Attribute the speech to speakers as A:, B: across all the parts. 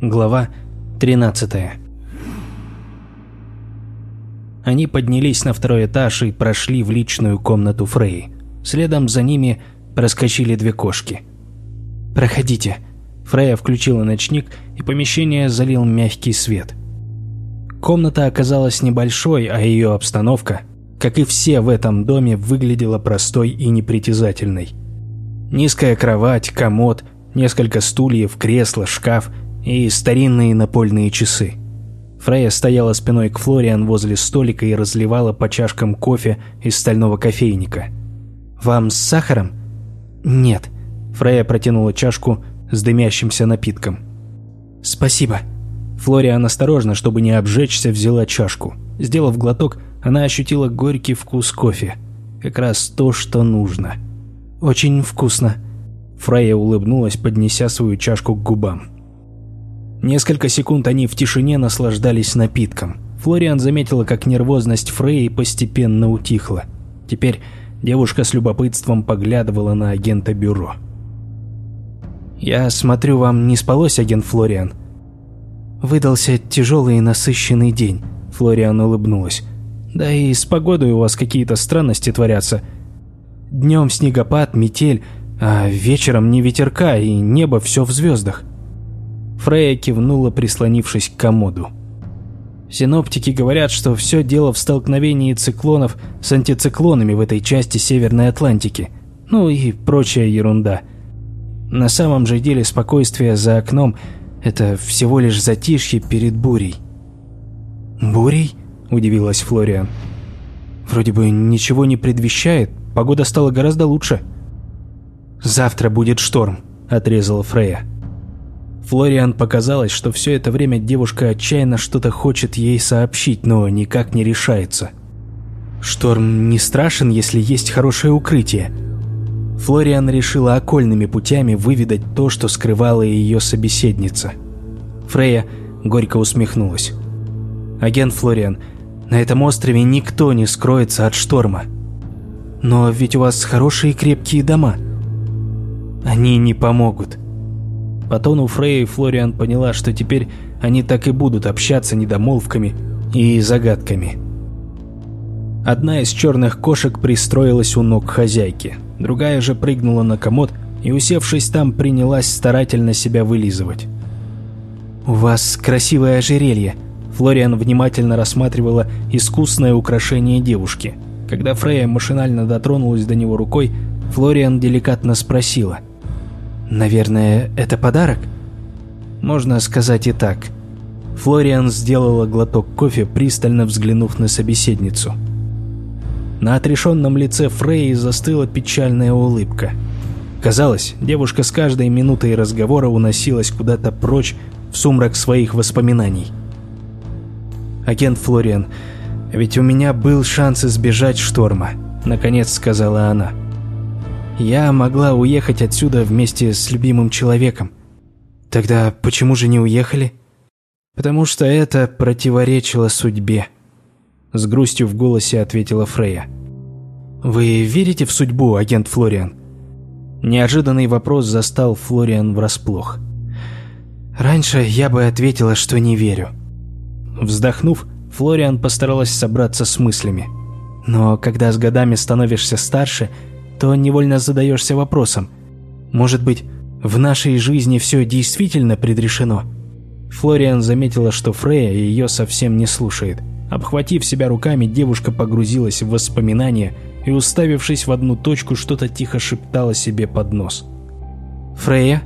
A: Глава 13 Они поднялись на второй этаж и прошли в личную комнату Фрей. Следом за ними проскочили две кошки. «Проходите». Фрея включила ночник, и помещение залил мягкий свет. Комната оказалась небольшой, а ее обстановка, как и все в этом доме, выглядела простой и непритязательной. Низкая кровать, комод, несколько стульев, кресло, шкаф и старинные напольные часы. Фрея стояла спиной к Флориан возле столика и разливала по чашкам кофе из стального кофейника. «Вам с сахаром?» «Нет». Фрея протянула чашку с дымящимся напитком. «Спасибо». Флориан осторожно, чтобы не обжечься, взяла чашку. Сделав глоток, она ощутила горький вкус кофе. Как раз то, что нужно. «Очень вкусно». Фрейя улыбнулась, поднеся свою чашку к губам. Несколько секунд они в тишине наслаждались напитком. Флориан заметила, как нервозность Фрейи постепенно утихла. Теперь девушка с любопытством поглядывала на агента бюро. «Я смотрю, вам не спалось, агент Флориан?» «Выдался тяжелый и насыщенный день», — Флориан улыбнулась. «Да и с погодой у вас какие-то странности творятся. Днем снегопад, метель, а вечером не ветерка, и небо все в звездах». Фрея кивнула, прислонившись к комоду. Синоптики говорят, что все дело в столкновении циклонов с антициклонами в этой части Северной Атлантики. Ну и прочая ерунда. На самом же деле спокойствие за окном – это всего лишь затишье перед бурей. «Бурей?» – удивилась Флориан. «Вроде бы ничего не предвещает, погода стала гораздо лучше». «Завтра будет шторм», – отрезала Фрея. Флориан показалось, что все это время девушка отчаянно что-то хочет ей сообщить, но никак не решается. Шторм не страшен, если есть хорошее укрытие. Флориан решила окольными путями выведать то, что скрывала ее собеседница. Фрея горько усмехнулась. «Агент Флориан, на этом острове никто не скроется от шторма. Но ведь у вас хорошие крепкие дома. Они не помогут». По тону Фрея Флориан поняла, что теперь они так и будут общаться недомолвками и загадками. Одна из черных кошек пристроилась у ног хозяйки, другая же прыгнула на комод и, усевшись там, принялась старательно себя вылизывать. «У вас красивое ожерелье», Флориан внимательно рассматривала искусное украшение девушки. Когда Фрея машинально дотронулась до него рукой, Флориан деликатно спросила – Наверное, это подарок? Можно сказать и так. Флориан сделала глоток кофе, пристально взглянув на собеседницу. На отрешенном лице Фрейи застыла печальная улыбка. Казалось, девушка с каждой минутой разговора уносилась куда-то прочь в сумрак своих воспоминаний. «Агент Флориан, ведь у меня был шанс избежать шторма», — наконец сказала она. Я могла уехать отсюда вместе с любимым человеком. Тогда почему же не уехали? Потому что это противоречило судьбе. С грустью в голосе ответила Фрея. Вы верите в судьбу, агент Флориан? Неожиданный вопрос застал Флориан врасплох. Раньше я бы ответила, что не верю. Вздохнув, Флориан постаралась собраться с мыслями. Но когда с годами становишься старше – то невольно задаешься вопросом, может быть, в нашей жизни все действительно предрешено? Флориан заметила, что Фрея ее совсем не слушает. Обхватив себя руками, девушка погрузилась в воспоминания и, уставившись в одну точку, что-то тихо шептала себе под нос. «Фрея?»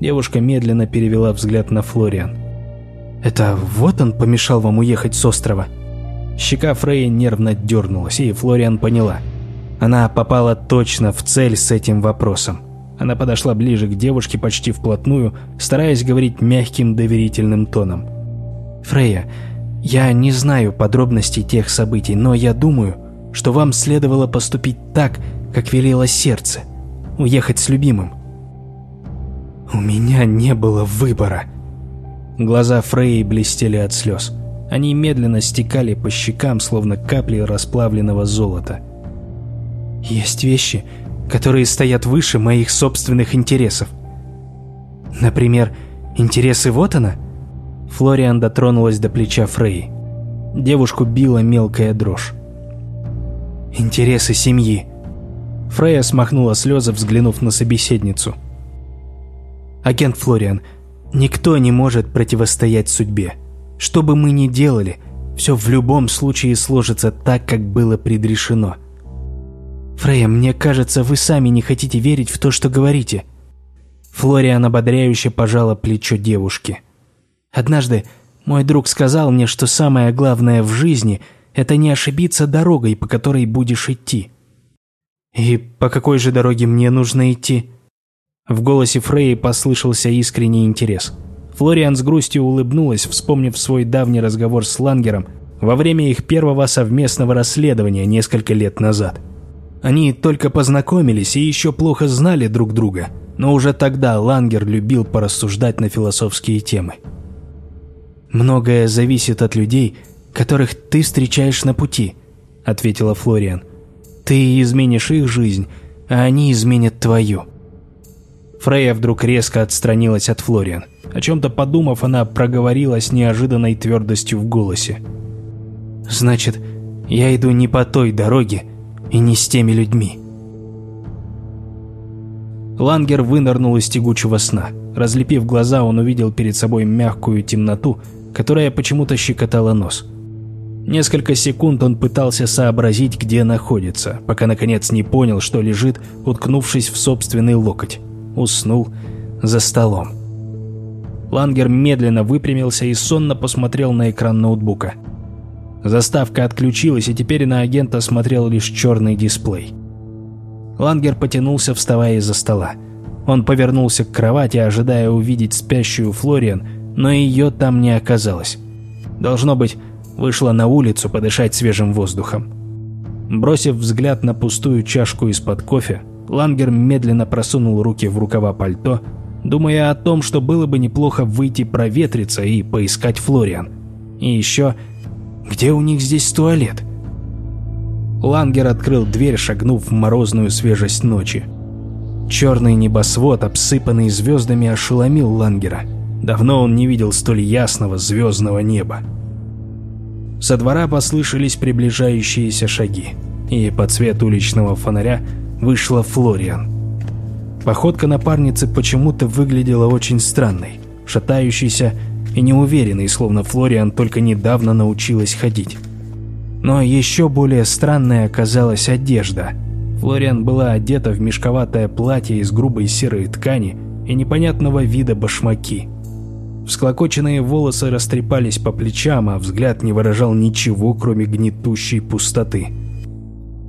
A: Девушка медленно перевела взгляд на Флориан. «Это вот он помешал вам уехать с острова?» Щека Фрея нервно дернулась, и Флориан поняла – она попала точно в цель с этим вопросом. Она подошла ближе к девушке почти вплотную, стараясь говорить мягким доверительным тоном. «Фрея, я не знаю подробностей тех событий, но я думаю, что вам следовало поступить так, как велело сердце. Уехать с любимым». «У меня не было выбора». Глаза Фреи блестели от слез. Они медленно стекали по щекам, словно капли расплавленного золота. Есть вещи, которые стоят выше моих собственных интересов. Например, Интересы вот она?» Флориан дотронулась до плеча Фрей. Девушку била мелкая дрожь. «Интересы семьи». Фрея смахнула слезы, взглянув на собеседницу. «Агент Флориан, никто не может противостоять судьбе. Что бы мы ни делали, все в любом случае сложится так, как было предрешено. Фрея, мне кажется, вы сами не хотите верить в то, что говорите». Флориан ободряюще пожала плечо девушки. «Однажды мой друг сказал мне, что самое главное в жизни – это не ошибиться дорогой, по которой будешь идти». «И по какой же дороге мне нужно идти?» В голосе Фреи послышался искренний интерес. Флориан с грустью улыбнулась, вспомнив свой давний разговор с Лангером во время их первого совместного расследования несколько лет назад. Они только познакомились и еще плохо знали друг друга – но уже тогда Лангер любил порассуждать на философские темы. «Многое зависит от людей, которых ты встречаешь на пути», — ответила Флориан. «Ты изменишь их жизнь, а они изменят твою». Фрейя вдруг резко отстранилась от Флориан. О чем-то подумав, она проговорила с неожиданной твердостью в голосе. «Значит, я иду не по той дороге и не с теми людьми». Лангер вынырнул из тягучего сна. Разлепив глаза, он увидел перед собой мягкую темноту, которая почему-то щекотала нос. Несколько секунд он пытался сообразить, где находится, пока наконец не понял, что лежит, уткнувшись в собственный локоть. Уснул за столом. Лангер медленно выпрямился и сонно посмотрел на экран ноутбука. Заставка отключилась, и теперь на агента смотрел лишь черный дисплей. Лангер потянулся, вставая из-за стола. Он повернулся к кровати, ожидая увидеть спящую Флориан, но ее там не оказалось. Должно быть, вышла на улицу подышать свежим воздухом. Бросив взгляд на пустую чашку из-под кофе, Лангер медленно просунул руки в рукава пальто, думая о том, что было бы неплохо выйти проветриться и поискать Флориан. И еще, где у них здесь туалет? Лангер открыл дверь, шагнув в морозную свежесть ночи. Черный небосвод, обсыпанный звездами, ошеломил Лангера. Давно он не видел столь ясного звездного неба. Со двора послышались приближающиеся шаги, и под свет уличного фонаря вышла Флориан. Походка напарницы почему-то выглядела очень странной, шатающейся и неуверенной, словно Флориан только недавно научилась ходить. Но еще более странной оказалась одежда. Флориан была одета в мешковатое платье из грубой серой ткани и непонятного вида башмаки. Всклокоченные волосы растрепались по плечам, а взгляд не выражал ничего, кроме гнетущей пустоты.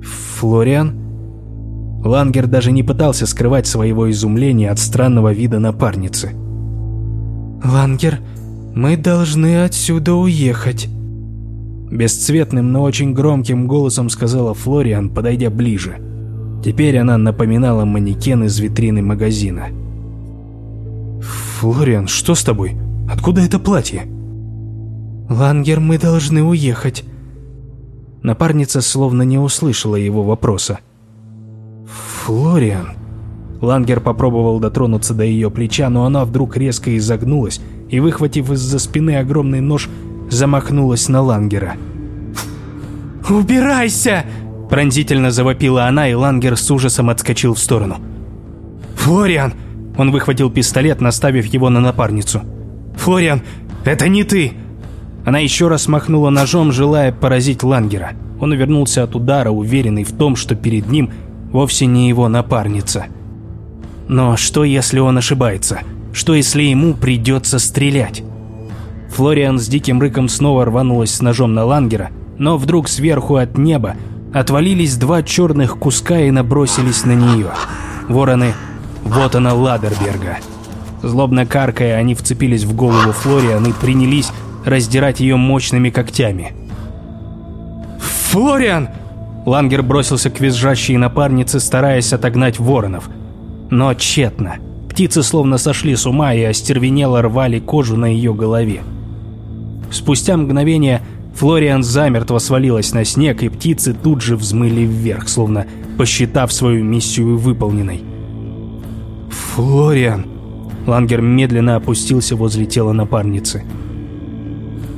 A: «Флориан?» Лангер даже не пытался скрывать своего изумления от странного вида напарницы. «Лангер, мы должны отсюда уехать», Бесцветным, но очень громким голосом сказала Флориан, подойдя ближе. Теперь она напоминала манекен из витрины магазина. «Флориан, что с тобой? Откуда это платье?» «Лангер, мы должны уехать». Напарница словно не услышала его вопроса. «Флориан...» Лангер попробовал дотронуться до ее плеча, но она вдруг резко изогнулась и, выхватив из-за спины огромный нож, замахнулась на Лангера. «Убирайся!» – пронзительно завопила она, и Лангер с ужасом отскочил в сторону. «Флориан!» – он выхватил пистолет, наставив его на напарницу. «Флориан, это не ты!» Она еще раз махнула ножом, желая поразить Лангера. Он увернулся от удара, уверенный в том, что перед ним вовсе не его напарница. Но что, если он ошибается? Что, если ему придется стрелять? Флориан с диким рыком снова рванулась с ножом на Лангера, но вдруг сверху от неба отвалились два черных куска и набросились на нее. Вороны, вот она Ладерберга. Злобно каркая, они вцепились в голову Флориан и принялись раздирать ее мощными когтями. «Флориан!» Лангер бросился к визжащей напарнице, стараясь отогнать воронов. Но тщетно. Птицы словно сошли с ума и остервенело рвали кожу на ее голове. Спустя мгновение Флориан замертво свалилась на снег, и птицы тут же взмыли вверх, словно посчитав свою миссию выполненной. «Флориан!» Лангер медленно опустился возле тела напарницы.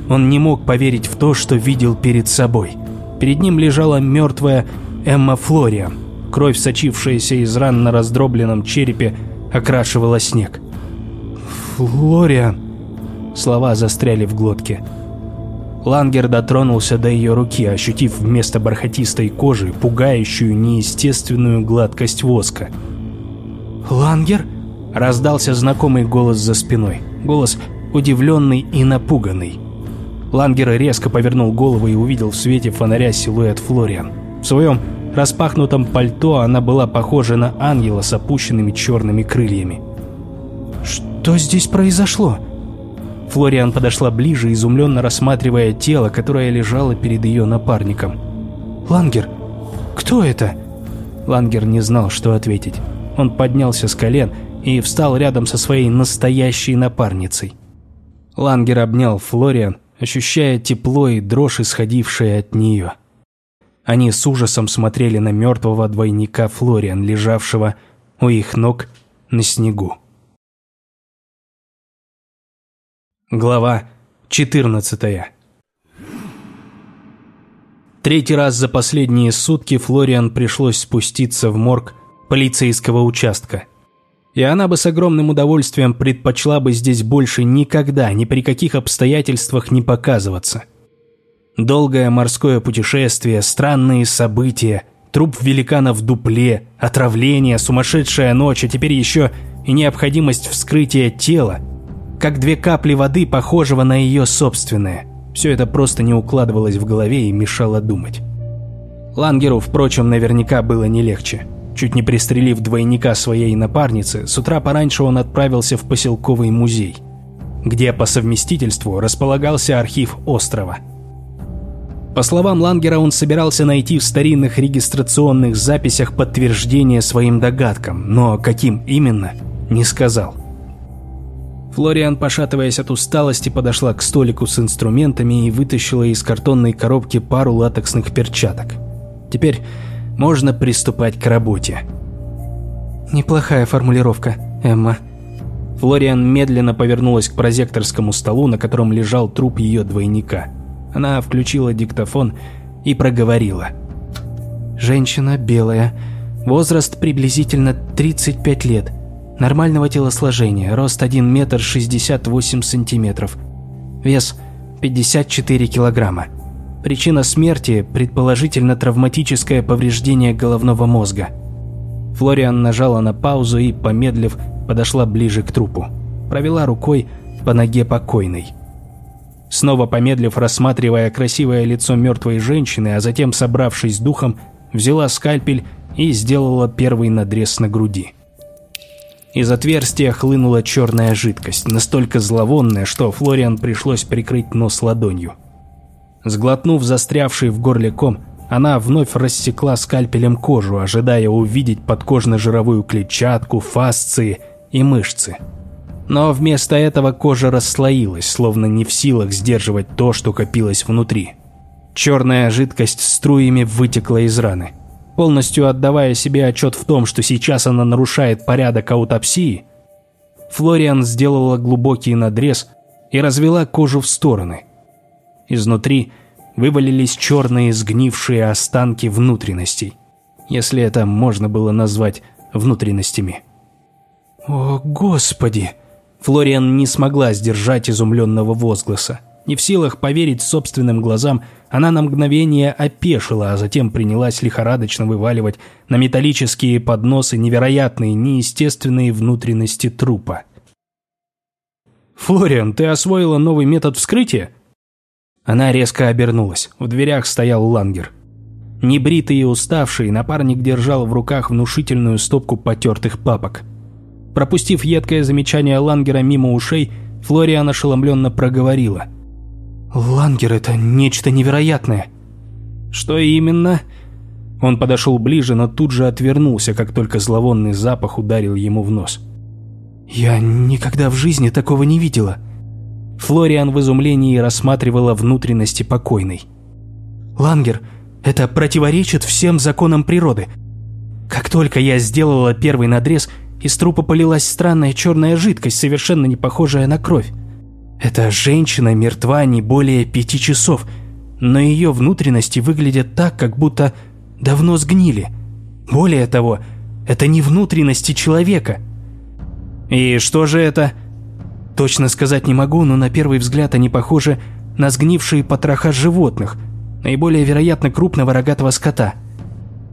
A: Он не мог поверить в то, что видел перед собой. Перед ним лежала мертвая Эмма Флориан. Кровь, сочившаяся из ран на раздробленном черепе, окрашивала снег. «Флориан!» Слова застряли в глотке. Лангер дотронулся до ее руки, ощутив вместо бархатистой кожи пугающую неестественную гладкость воска. «Лангер?» – раздался знакомый голос за спиной. Голос удивленный и напуганный. Лангер резко повернул голову и увидел в свете фонаря силуэт Флориан. В своем распахнутом пальто она была похожа на ангела с опущенными черными крыльями. «Что здесь произошло?» Флориан подошла ближе, изумленно рассматривая тело, которое лежало перед ее напарником. «Лангер, кто это?» Лангер не знал, что ответить. Он поднялся с колен и встал рядом со своей настоящей напарницей. Лангер обнял Флориан, ощущая тепло и дрожь, исходившие от нее. Они с ужасом смотрели на мертвого двойника Флориан, лежавшего у их ног на снегу. Глава 14 Третий раз за последние сутки Флориан пришлось спуститься в морг полицейского участка. И она бы с огромным удовольствием предпочла бы здесь больше никогда, ни при каких обстоятельствах не показываться. Долгое морское путешествие, странные события, труп великана в дупле, отравление, сумасшедшая ночь, а теперь еще и необходимость вскрытия тела – как две капли воды, похожего на ее собственное. Все это просто не укладывалось в голове и мешало думать. Лангеру, впрочем, наверняка было не легче. Чуть не пристрелив двойника своей напарницы, с утра пораньше он отправился в поселковый музей, где по совместительству располагался архив острова. По словам Лангера, он собирался найти в старинных регистрационных записях подтверждение своим догадкам, но каким именно, не сказал. Флориан, пошатываясь от усталости, подошла к столику с инструментами и вытащила из картонной коробки пару латексных перчаток. Теперь можно приступать к работе. «Неплохая формулировка, Эмма». Флориан медленно повернулась к прозекторскому столу, на котором лежал труп ее двойника. Она включила диктофон и проговорила. «Женщина белая, возраст приблизительно 35 лет» Нормального телосложения, рост 1 метр 68 сантиметров. Вес 54 килограмма. Причина смерти – предположительно травматическое повреждение головного мозга. Флориан нажала на паузу и, помедлив, подошла ближе к трупу. Провела рукой по ноге покойной. Снова помедлив, рассматривая красивое лицо мертвой женщины, а затем, собравшись с духом, взяла скальпель и сделала первый надрез на груди. Из отверстия хлынула черная жидкость, настолько зловонная, что Флориан пришлось прикрыть нос ладонью. Сглотнув застрявший в горле ком, она вновь рассекла скальпелем кожу, ожидая увидеть подкожно-жировую клетчатку, фасции и мышцы. Но вместо этого кожа расслоилась, словно не в силах сдерживать то, что копилось внутри. Черная жидкость струями вытекла из раны – полностью отдавая себе отчет в том, что сейчас она нарушает порядок аутопсии, Флориан сделала глубокий надрез и развела кожу в стороны. Изнутри вывалились черные сгнившие останки внутренностей, если это можно было назвать внутренностями. «О, Господи!» Флориан не смогла сдержать изумленного возгласа. Не в силах поверить собственным глазам, она на мгновение опешила, а затем принялась лихорадочно вываливать на металлические подносы невероятные, неестественные внутренности трупа. «Флориан, ты освоила новый метод вскрытия?» Она резко обернулась. В дверях стоял Лангер. Небритый и уставший, напарник держал в руках внушительную стопку потертых папок. Пропустив едкое замечание Лангера мимо ушей, Флориан ошеломленно проговорила – «Лангер, это нечто невероятное». «Что именно?» Он подошел ближе, но тут же отвернулся, как только зловонный запах ударил ему в нос. «Я никогда в жизни такого не видела». Флориан в изумлении рассматривала внутренности покойной. «Лангер, это противоречит всем законам природы. Как только я сделала первый надрез, Из трупа полилась странная черная жидкость, совершенно не похожая на кровь. Эта женщина мертва не более пяти часов, но ее внутренности выглядят так, как будто давно сгнили. Более того, это не внутренности человека. И что же это? Точно сказать не могу, но на первый взгляд они похожи на сгнившие потроха животных, наиболее вероятно крупного рогатого скота.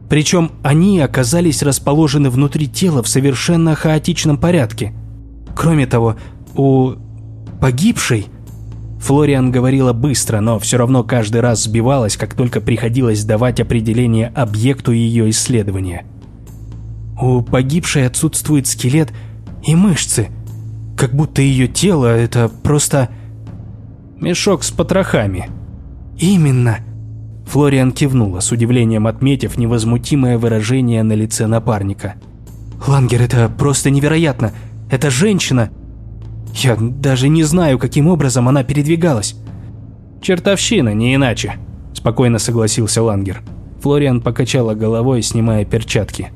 A: Причем они оказались расположены внутри тела в совершенно хаотичном порядке. Кроме того, у погибшей... Флориан говорила быстро, но все равно каждый раз сбивалась, как только приходилось давать определение объекту ее исследования. У погибшей отсутствует скелет и мышцы, как будто ее тело – это просто... Мешок с потрохами. Именно. Флориан кивнула, с удивлением отметив невозмутимое выражение на лице напарника. «Лангер, это просто невероятно! Это женщина! Я даже не знаю, каким образом она передвигалась. Чертовщина, не иначе, спокойно согласился Лангер. Флориан покачала головой, снимая перчатки.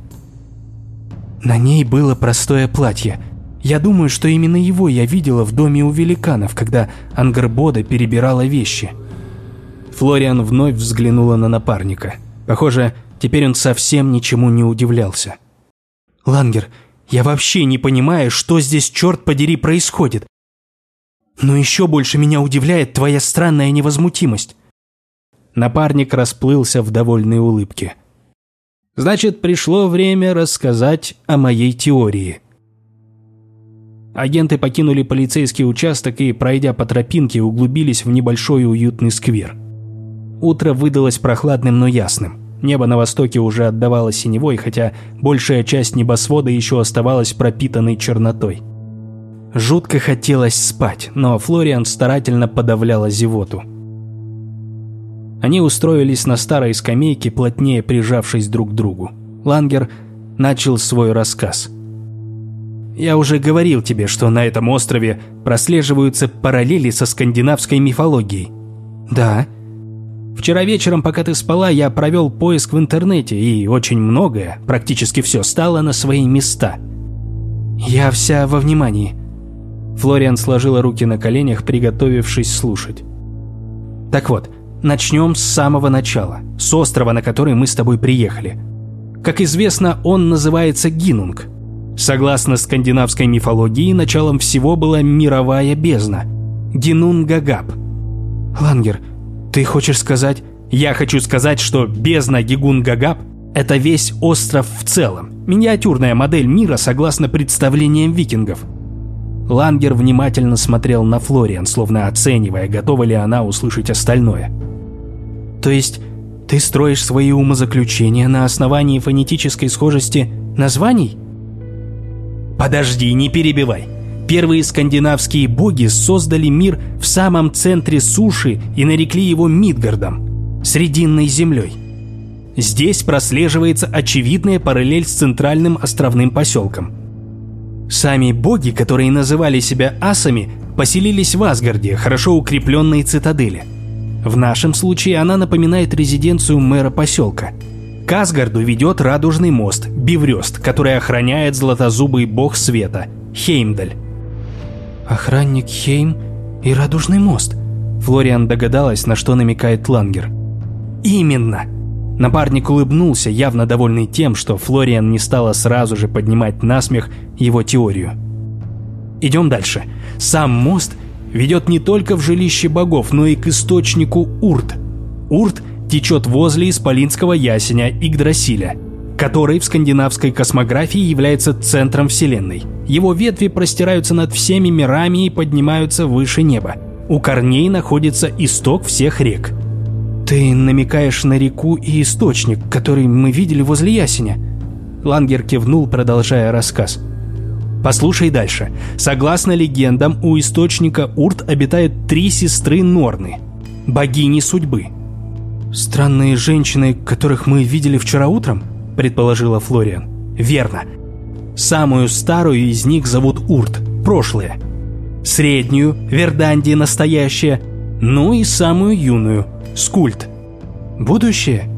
A: На ней было простое платье. Я думаю, что именно его я видела в доме у великанов, когда Ангербода перебирала вещи. Флориан вновь взглянула на напарника. Похоже, теперь он совсем ничему не удивлялся. «Лангер, я вообще не понимаю, что здесь, черт подери, происходит. Но еще больше меня удивляет твоя странная невозмутимость. Напарник расплылся в довольной улыбке. Значит, пришло время рассказать о моей теории. Агенты покинули полицейский участок и, пройдя по тропинке, углубились в небольшой уютный сквер. Утро выдалось прохладным, но ясным. Небо на востоке уже отдавало синевой, хотя большая часть небосвода еще оставалась пропитанной чернотой. Жутко хотелось спать, но Флориан старательно подавляла зевоту. Они устроились на старой скамейке, плотнее прижавшись друг к другу. Лангер начал свой рассказ. «Я уже говорил тебе, что на этом острове прослеживаются параллели со скандинавской мифологией». «Да», Вчера вечером, пока ты спала, я провел поиск в интернете, и очень многое, практически все, стало на свои места. Я вся во внимании. Флориан сложила руки на коленях, приготовившись слушать. Так вот, начнем с самого начала, с острова, на который мы с тобой приехали. Как известно, он называется Гинунг. Согласно скандинавской мифологии, началом всего была мировая бездна – Гинунгагап. Лангер – ты хочешь сказать... Я хочу сказать, что бездна Гигун-Гагап – это весь остров в целом. Миниатюрная модель мира согласно представлениям викингов. Лангер внимательно смотрел на Флориан, словно оценивая, готова ли она услышать остальное. То есть ты строишь свои умозаключения на основании фонетической схожести названий? Подожди, не перебивай. Первые скандинавские боги создали мир в самом центре суши и нарекли его Мидгардом – Срединной землей. Здесь прослеживается очевидная параллель с центральным островным поселком. Сами боги, которые называли себя асами, поселились в Асгарде, хорошо укрепленной цитадели. В нашем случае она напоминает резиденцию мэра поселка. К Асгарду ведет радужный мост, Биврёст, который охраняет златозубый бог света – Хеймдаль. Охранник Хейм и Радужный мост. Флориан догадалась, на что намекает Лангер. Именно. Напарник улыбнулся, явно довольный тем, что Флориан не стала сразу же поднимать насмех его теорию. Идем дальше. Сам мост ведет не только в жилище богов, но и к источнику Урт. Урт течет возле исполинского ясеня Игдрасиля – который в скандинавской космографии является центром Вселенной. Его ветви простираются над всеми мирами и поднимаются выше неба. У корней находится исток всех рек. Ты намекаешь на реку и источник, который мы видели возле ясеня? Лангер кивнул, продолжая рассказ. Послушай дальше. Согласно легендам, у источника Урт обитают три сестры Норны, богини судьбы. Странные женщины, которых мы видели вчера утром? Предположила Флориан. Верно. Самую старую из них зовут Урт, прошлое. Среднюю, Верданди, настоящее. Ну и самую юную, Скульт. Будущее?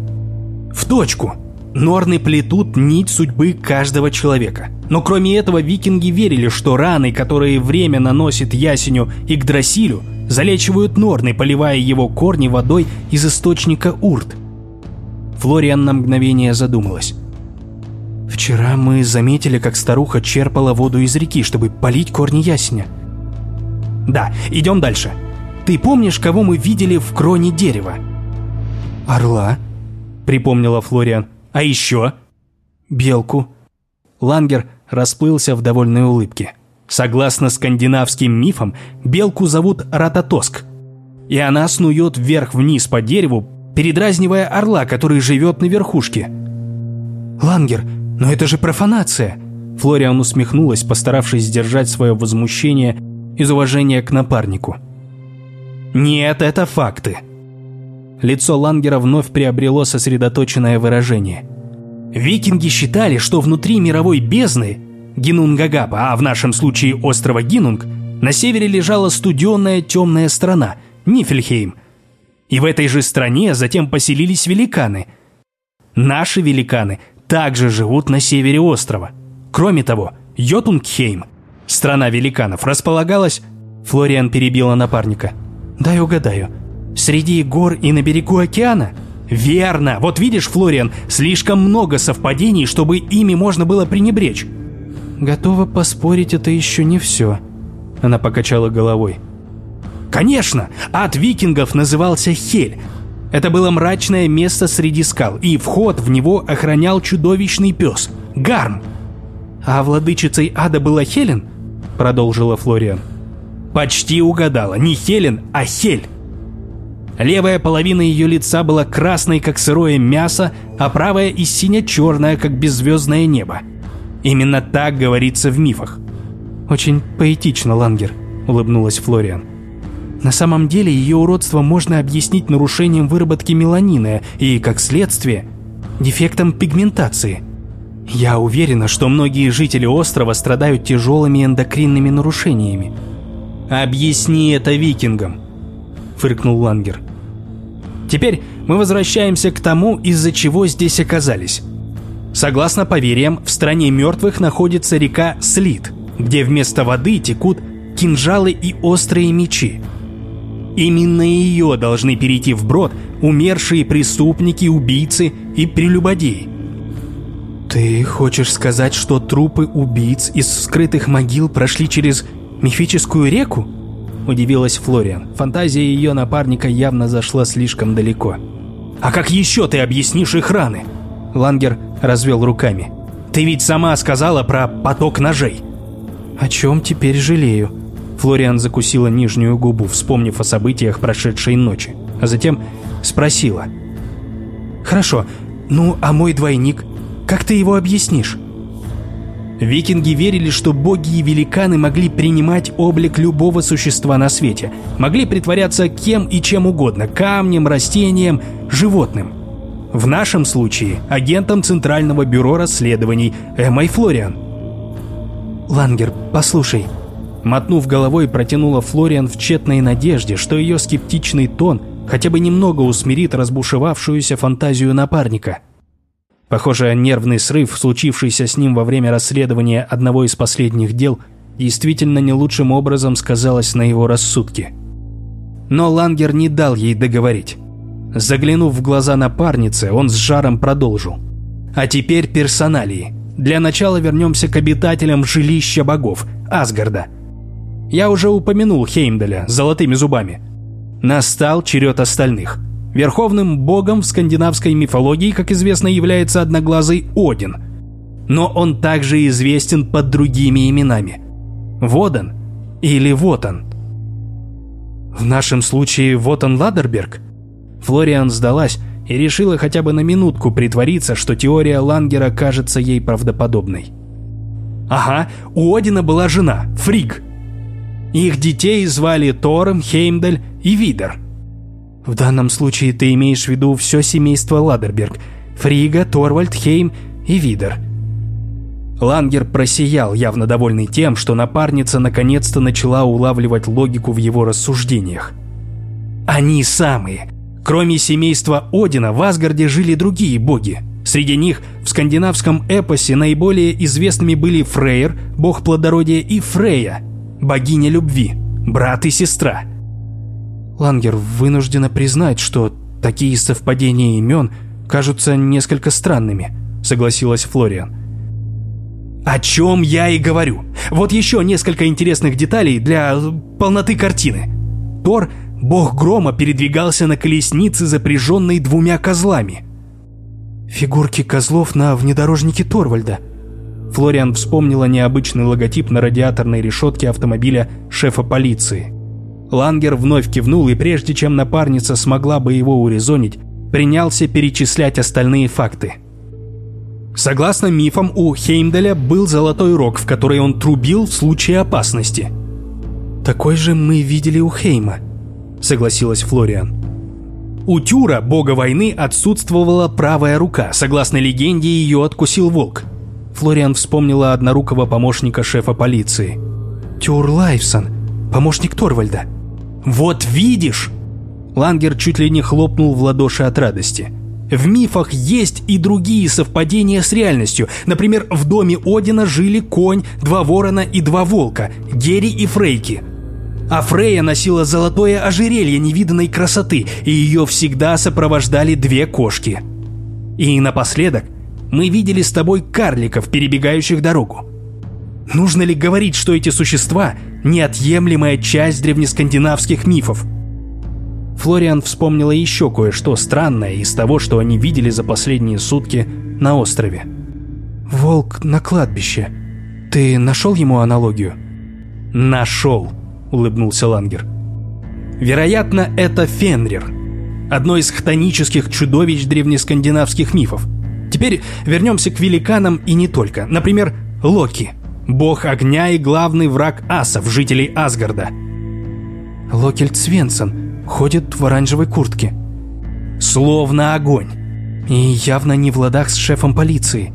A: В точку. Норны плетут нить судьбы каждого человека. Но кроме этого викинги верили, что раны, которые время наносит ясеню Игдрасилю, залечивают Норны, поливая его корни водой из источника Урт. Флориан на мгновение задумалась. «Вчера мы заметили, как старуха черпала воду из реки, чтобы полить корни ясеня». «Да, идем дальше. Ты помнишь, кого мы видели в кроне дерева?» «Орла», — припомнила Флориан. «А еще?» «Белку». Лангер расплылся в довольной улыбке. Согласно скандинавским мифам, белку зовут Рататоск. И она снует вверх-вниз по дереву, передразнивая орла, который живет на верхушке. «Лангер, но это же профанация!» Флориан усмехнулась, постаравшись сдержать свое возмущение из уважения к напарнику. «Нет, это факты!» Лицо Лангера вновь приобрело сосредоточенное выражение. Викинги считали, что внутри мировой бездны Гинунгагапа, а в нашем случае острова Гинунг, на севере лежала студенная темная страна – Нифельхейм. И в этой же стране затем поселились великаны. Наши великаны также живут на севере острова. Кроме того, Йотунгхейм, страна великанов, располагалась... Флориан перебила напарника. «Дай угадаю. Среди гор и на берегу океана?» «Верно! Вот видишь, Флориан, слишком много совпадений, чтобы ими можно было пренебречь.
B: Готова поспорить, это еще не все. Она покачала головой.
A: Конечно, ад викингов назывался Хель. Это было мрачное место среди скал, и вход в него охранял чудовищный пес – Гарм.
B: А владычицей ада была Хелен? Продолжила Флориан.
A: Почти угадала. Не Хелен, а Хель. Левая половина ее лица была красной, как сырое мясо, а правая и сине-черная, как беззвездное небо. Именно так говорится в мифах.
B: «Очень поэтично, Лангер», — улыбнулась Флориан. «На самом деле ее уродство можно объяснить нарушением выработки меланина и, как следствие, дефектом пигментации. Я уверена, что многие жители острова страдают тяжелыми эндокринными нарушениями».
A: «Объясни это викингам», — фыркнул Лангер. «Теперь мы возвращаемся к тому, из-за чего здесь оказались». Согласно поверьям, в стране мертвых находится река Слит, где вместо воды текут кинжалы и острые мечи. Именно ее должны перейти вброд умершие преступники, убийцы и прелюбодеи.
B: «Ты хочешь сказать, что трупы убийц из скрытых могил прошли через мифическую реку?» Удивилась Флориан. Фантазия ее напарника явно зашла слишком далеко.
A: «А как еще ты объяснишь их раны?» Лангер развел руками. «Ты ведь сама сказала про поток ножей».
B: «О чем теперь жалею?» Флориан закусила нижнюю губу, вспомнив о событиях прошедшей ночи, а затем спросила. «Хорошо, ну а мой двойник? Как ты его объяснишь?»
A: Викинги верили, что боги и великаны могли принимать облик любого существа на свете, могли притворяться кем и чем угодно – камнем, растением, животным – в нашем случае агентом Центрального бюро расследований Эммой Флориан.
B: «Лангер, послушай».
A: Мотнув головой, протянула Флориан в тщетной надежде, что ее скептичный тон хотя бы немного усмирит разбушевавшуюся фантазию напарника. Похоже, нервный срыв, случившийся с ним во время расследования одного из последних дел, действительно не лучшим образом сказалось на его рассудке. Но Лангер не дал ей договорить. Заглянув в глаза напарницы, он с жаром продолжил. А теперь персоналии. Для начала вернемся к обитателям жилища богов, Асгарда. Я уже упомянул Хеймдаля с золотыми зубами. Настал черед остальных. Верховным богом в скандинавской мифологии, как известно, является одноглазый Один. Но он также известен под другими именами. Воден или Вотан. В нашем случае Вотан Ладерберг – Флориан сдалась и решила хотя бы на минутку притвориться, что теория Лангера кажется ей правдоподобной. Ага, у Одина была жена, Фриг. Их детей звали Торм, Хеймдаль и Видер. В данном случае ты имеешь в виду все семейство Ладерберг, Фрига, Торвальд, Хейм и Видер. Лангер просиял, явно довольный тем, что напарница наконец-то начала улавливать логику в его рассуждениях. «Они самые. Кроме семейства Одина в Асгарде жили другие боги.
B: Среди них в скандинавском эпосе наиболее известными были Фрейр, бог плодородия, и Фрея, богиня любви, брат и сестра. Лангер вынуждена признать, что такие совпадения имен кажутся несколько странными, согласилась Флориан. О чем я и говорю. Вот еще несколько интересных деталей для полноты картины. Тор, бог грома, передвигался на колеснице, запряженной двумя козлами. Фигурки козлов на внедорожнике Торвальда. Флориан вспомнила необычный логотип на радиаторной решетке автомобиля шефа полиции. Лангер вновь кивнул, и прежде чем напарница смогла бы его урезонить, принялся перечислять остальные факты – Согласно мифам, у Хеймдаля был золотой рог, в который он трубил в случае опасности. «Такой же мы видели у Хейма», — согласилась Флориан. У Тюра, бога войны, отсутствовала правая рука. Согласно легенде, ее откусил волк. Флориан вспомнила однорукого помощника шефа полиции. «Тюр Лайфсон, помощник Торвальда». «Вот видишь!» Лангер чуть ли не хлопнул в ладоши от радости. В мифах есть и другие совпадения с реальностью. Например, в доме Одина жили конь, два ворона и два волка, Гери и Фрейки. А Фрейя носила золотое ожерелье невиданной красоты, и ее всегда сопровождали две кошки. И напоследок, мы видели с тобой карликов, перебегающих дорогу. Нужно ли говорить, что эти существа – неотъемлемая часть древнескандинавских мифов – Флориан вспомнила еще кое-что странное из того, что они видели за последние сутки на острове. «Волк на кладбище. Ты нашел ему аналогию?» «Нашел», — улыбнулся Лангер. «Вероятно, это Фенрир, одно из хтонических чудовищ древнескандинавских мифов. Теперь вернемся к великанам и не только. Например, Локи, бог огня и главный враг асов, жителей Асгарда». «Локельд Свенсон», ходит в оранжевой куртке. Словно огонь. И явно не в ладах с шефом полиции.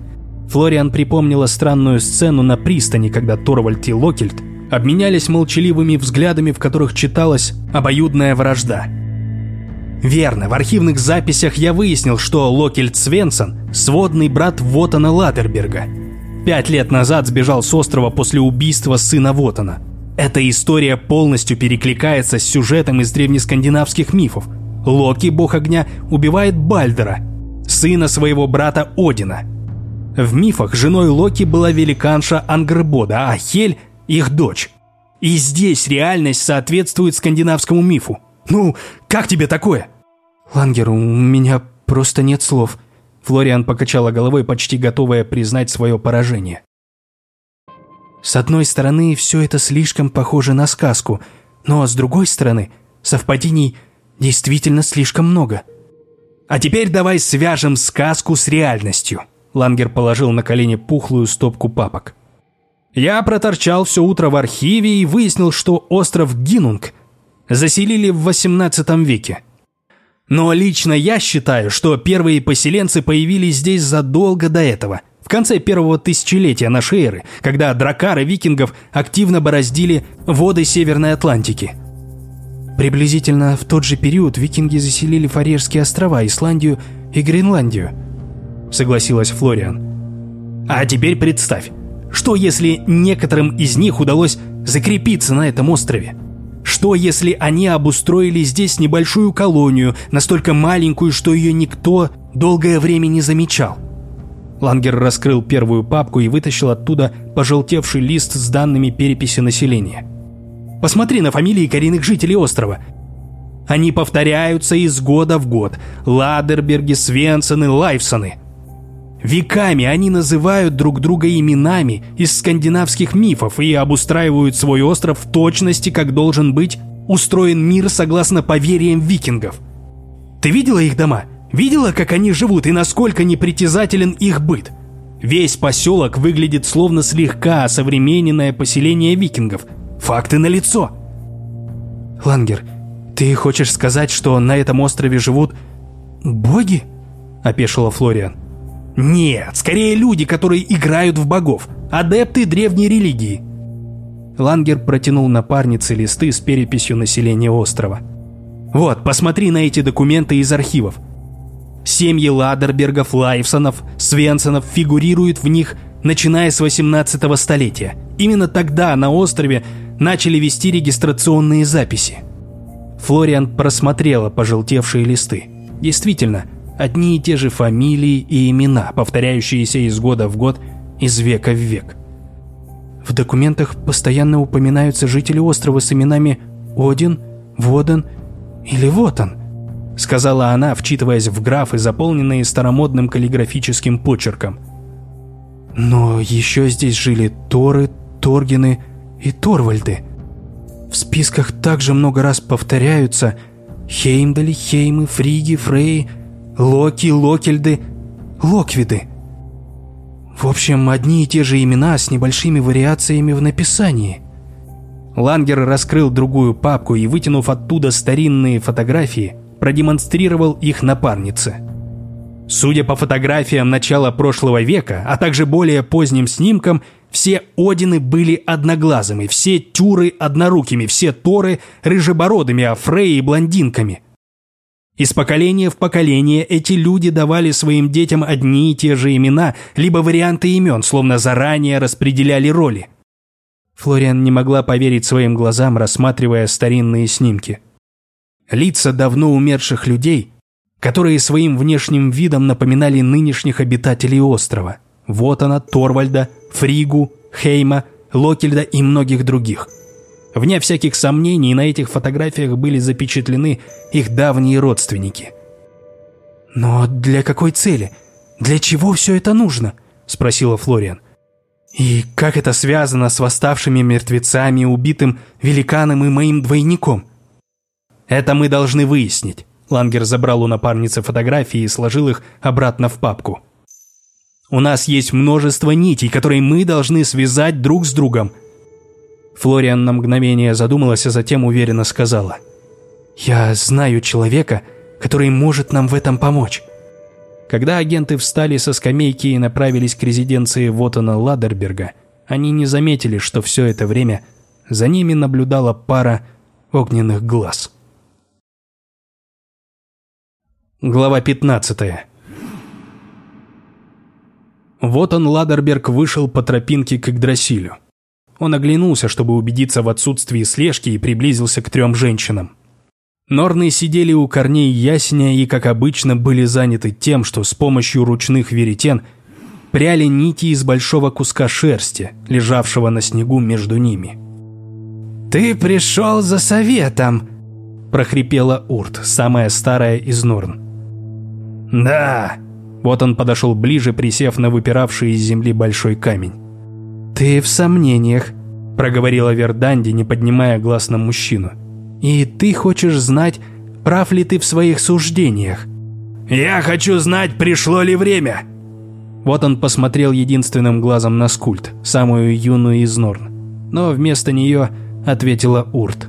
B: Флориан припомнила странную сцену на пристани, когда Торвальд и Локельд обменялись молчаливыми взглядами, в которых читалась обоюдная вражда. Верно, в архивных записях я выяснил, что Локельд Свенсон – сводный брат Вотана Латерберга. Пять лет назад сбежал с острова после убийства сына Вотана – эта история полностью перекликается с сюжетом из древнескандинавских мифов. Локи, бог огня, убивает Бальдера, сына своего брата Одина. В мифах женой Локи была великанша Ангрбода, а Хель – их дочь. И здесь реальность соответствует скандинавскому мифу. Ну, как тебе такое? Лангер, у меня просто нет слов. Флориан покачала головой, почти готовая признать свое поражение. С одной стороны, все это слишком похоже на сказку, но с другой стороны, совпадений действительно слишком много. А теперь давай свяжем сказку с реальностью. Лангер положил на колени пухлую стопку папок. Я проторчал все утро в архиве и выяснил, что остров Гинунг заселили в 18 веке. Но лично я считаю, что первые поселенцы появились здесь задолго до этого – конце первого тысячелетия нашей эры, когда дракары викингов активно бороздили воды Северной Атлантики. Приблизительно в тот же период викинги заселили Фарерские острова, Исландию и Гренландию, согласилась Флориан. А теперь представь, что если некоторым из них удалось закрепиться на этом острове? Что если они обустроили здесь небольшую колонию, настолько маленькую, что ее никто долгое время не замечал? Лангер раскрыл первую папку и вытащил оттуда пожелтевший лист с данными переписи населения. «Посмотри на фамилии коренных жителей острова. Они повторяются из года в год. Ладерберги, Свенсоны, Лайфсоны. Веками они называют друг друга именами из скандинавских мифов и обустраивают свой остров в точности, как должен быть устроен мир согласно поверьям викингов. Ты видела их дома?» Видела, как они живут и насколько непритязателен их быт? Весь поселок выглядит словно слегка современное поселение викингов. Факты налицо. Лангер, ты хочешь сказать, что на этом острове живут боги? Опешила Флориан. Нет, скорее люди, которые играют в богов, адепты древней религии. Лангер протянул напарнице листы с переписью населения острова. Вот, посмотри на эти документы из архивов. Семьи Ладербергов, Лайфсонов, Свенсонов фигурируют в них, начиная с 18 столетия. Именно тогда на острове начали вести регистрационные записи. Флориан просмотрела пожелтевшие листы. Действительно, одни и те же фамилии и имена, повторяющиеся из года в год, из века в век. В документах постоянно упоминаются жители острова с именами Один, Воден или Вотан, сказала она, вчитываясь в графы, заполненные старомодным каллиграфическим почерком. Но еще здесь жили Торы, Торгины и Торвальды. В списках также много раз повторяются Хеймдали, Хеймы, Фриги, Фрей, Локи, Локельды, Локвиды. В общем, одни и те же имена с небольшими вариациями в написании. Лангер раскрыл другую папку и, вытянув оттуда старинные фотографии, продемонстрировал их напарнице. Судя по фотографиям начала прошлого века, а также более поздним снимкам, все Одины были одноглазыми, все Тюры однорукими, все Торы рыжебородыми, а Фреи блондинками. Из поколения в поколение эти люди давали своим детям одни и те же имена, либо варианты имен, словно заранее распределяли роли. Флориан не могла поверить своим глазам, рассматривая старинные снимки. Лица давно умерших людей которые своим внешним видом напоминали нынешних обитателей острова. Вот она, Торвальда, Фригу, Хейма, Локельда и многих других. Вне всяких сомнений, на этих фотографиях были запечатлены их давние родственники. «Но для какой цели? Для чего все это нужно?» – спросила Флориан. «И как это связано с восставшими мертвецами, убитым великаном и моим двойником?» «Это мы должны выяснить. Лангер забрал у напарницы фотографии и сложил их обратно в папку. «У нас есть множество нитей, которые мы должны связать друг с другом». Флориан на мгновение задумалась, а затем уверенно сказала. «Я знаю человека, который может нам в этом помочь». Когда агенты встали со скамейки и направились к резиденции Вотона Ладерберга, они не заметили, что все это время за ними наблюдала пара огненных глаз. Глава 15 Вот он, Ладерберг, вышел по тропинке к Игдрасилю. Он оглянулся, чтобы убедиться в отсутствии слежки и приблизился к трем женщинам. Норны сидели у корней ясеня и, как обычно, были заняты тем, что с помощью ручных веретен пряли нити из большого куска шерсти, лежавшего на снегу между ними. «Ты пришел за советом!» – прохрипела Урт, самая старая из Норн. «Да!» Вот он подошел ближе, присев на выпиравший из земли большой камень. «Ты в сомнениях», – проговорила Верданди, не поднимая глаз на мужчину. «И ты хочешь знать, прав ли ты в своих суждениях?» «Я хочу знать, пришло ли время!» Вот он посмотрел единственным глазом на Скульт, самую юную из Норн. Но вместо нее ответила Урт.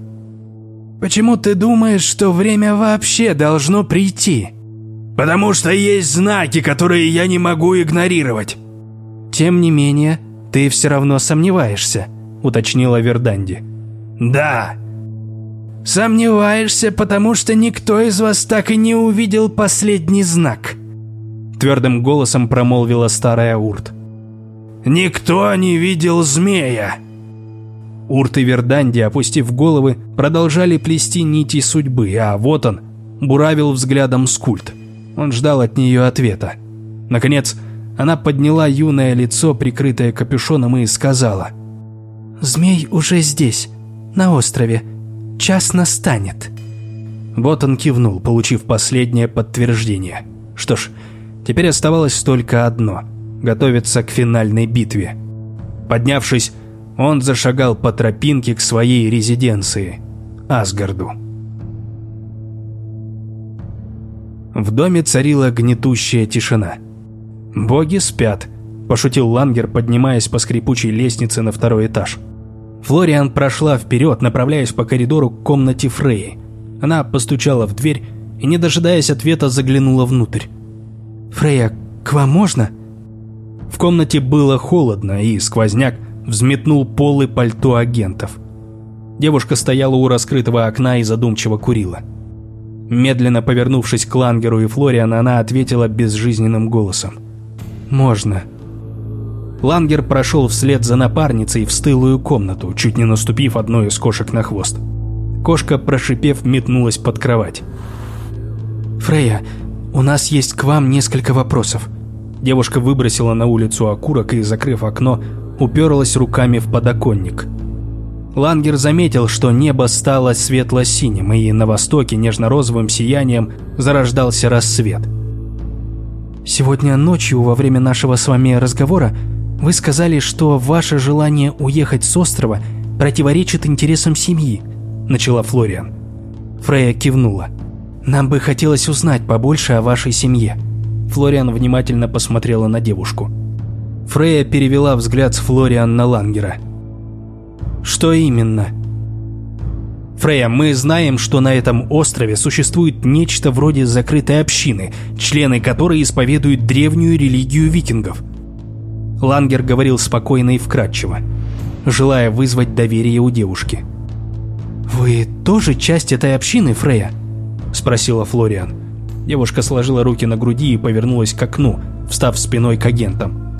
B: «Почему ты думаешь, что время вообще должно прийти?» Потому что есть знаки, которые я не могу игнорировать. Тем не менее, ты все равно сомневаешься, уточнила Верданди. Да. Сомневаешься, потому что никто из вас так и не увидел последний знак. Твердым голосом промолвила старая Урт. Никто не видел змея. Урт и Верданди, опустив головы, продолжали плести нити судьбы, а вот он буравил взглядом скульт. Он ждал от нее ответа. Наконец, она подняла юное лицо, прикрытое капюшоном, и сказала. «Змей уже здесь, на острове. Час настанет». Вот он кивнул, получив последнее подтверждение. Что ж, теперь оставалось только одно – готовиться к финальной битве. Поднявшись, он зашагал по тропинке к своей резиденции – Асгарду. В доме царила гнетущая тишина. «Боги спят», – пошутил Лангер, поднимаясь по скрипучей лестнице на второй этаж. Флориан прошла вперед, направляясь по коридору к комнате Фреи. Она постучала в дверь и, не дожидаясь ответа, заглянула внутрь. «Фрея, к вам можно?» В комнате было холодно, и сквозняк взметнул полы пальто агентов. Девушка стояла у раскрытого окна и задумчиво курила.
A: Медленно повернувшись к Лангеру и Флориан, она ответила безжизненным голосом. «Можно». Лангер прошел вслед за напарницей в стылую комнату, чуть не наступив одной из кошек на хвост. Кошка, прошипев, метнулась под кровать.
B: «Фрея, у нас есть к вам несколько вопросов».
A: Девушка выбросила на улицу окурок и, закрыв окно, уперлась руками в подоконник. Лангер заметил, что небо стало светло-синим, и на востоке нежно-розовым сиянием зарождался рассвет.
B: «Сегодня ночью, во время нашего с вами разговора, вы сказали, что ваше желание уехать с острова противоречит интересам семьи», – начала Флориан. Фрея кивнула. «Нам бы хотелось узнать побольше о вашей семье».
A: Флориан внимательно посмотрела на девушку. Фрея перевела взгляд с Флориан на Лангера. «Что именно?» Фрея, мы знаем, что на этом острове существует нечто вроде закрытой общины, члены которой исповедуют древнюю религию викингов. Лангер говорил спокойно и вкратчиво, желая вызвать доверие у девушки.
B: «Вы тоже часть этой общины, Фрея?»
A: – спросила Флориан. Девушка сложила руки на груди и повернулась к окну, встав спиной к агентам.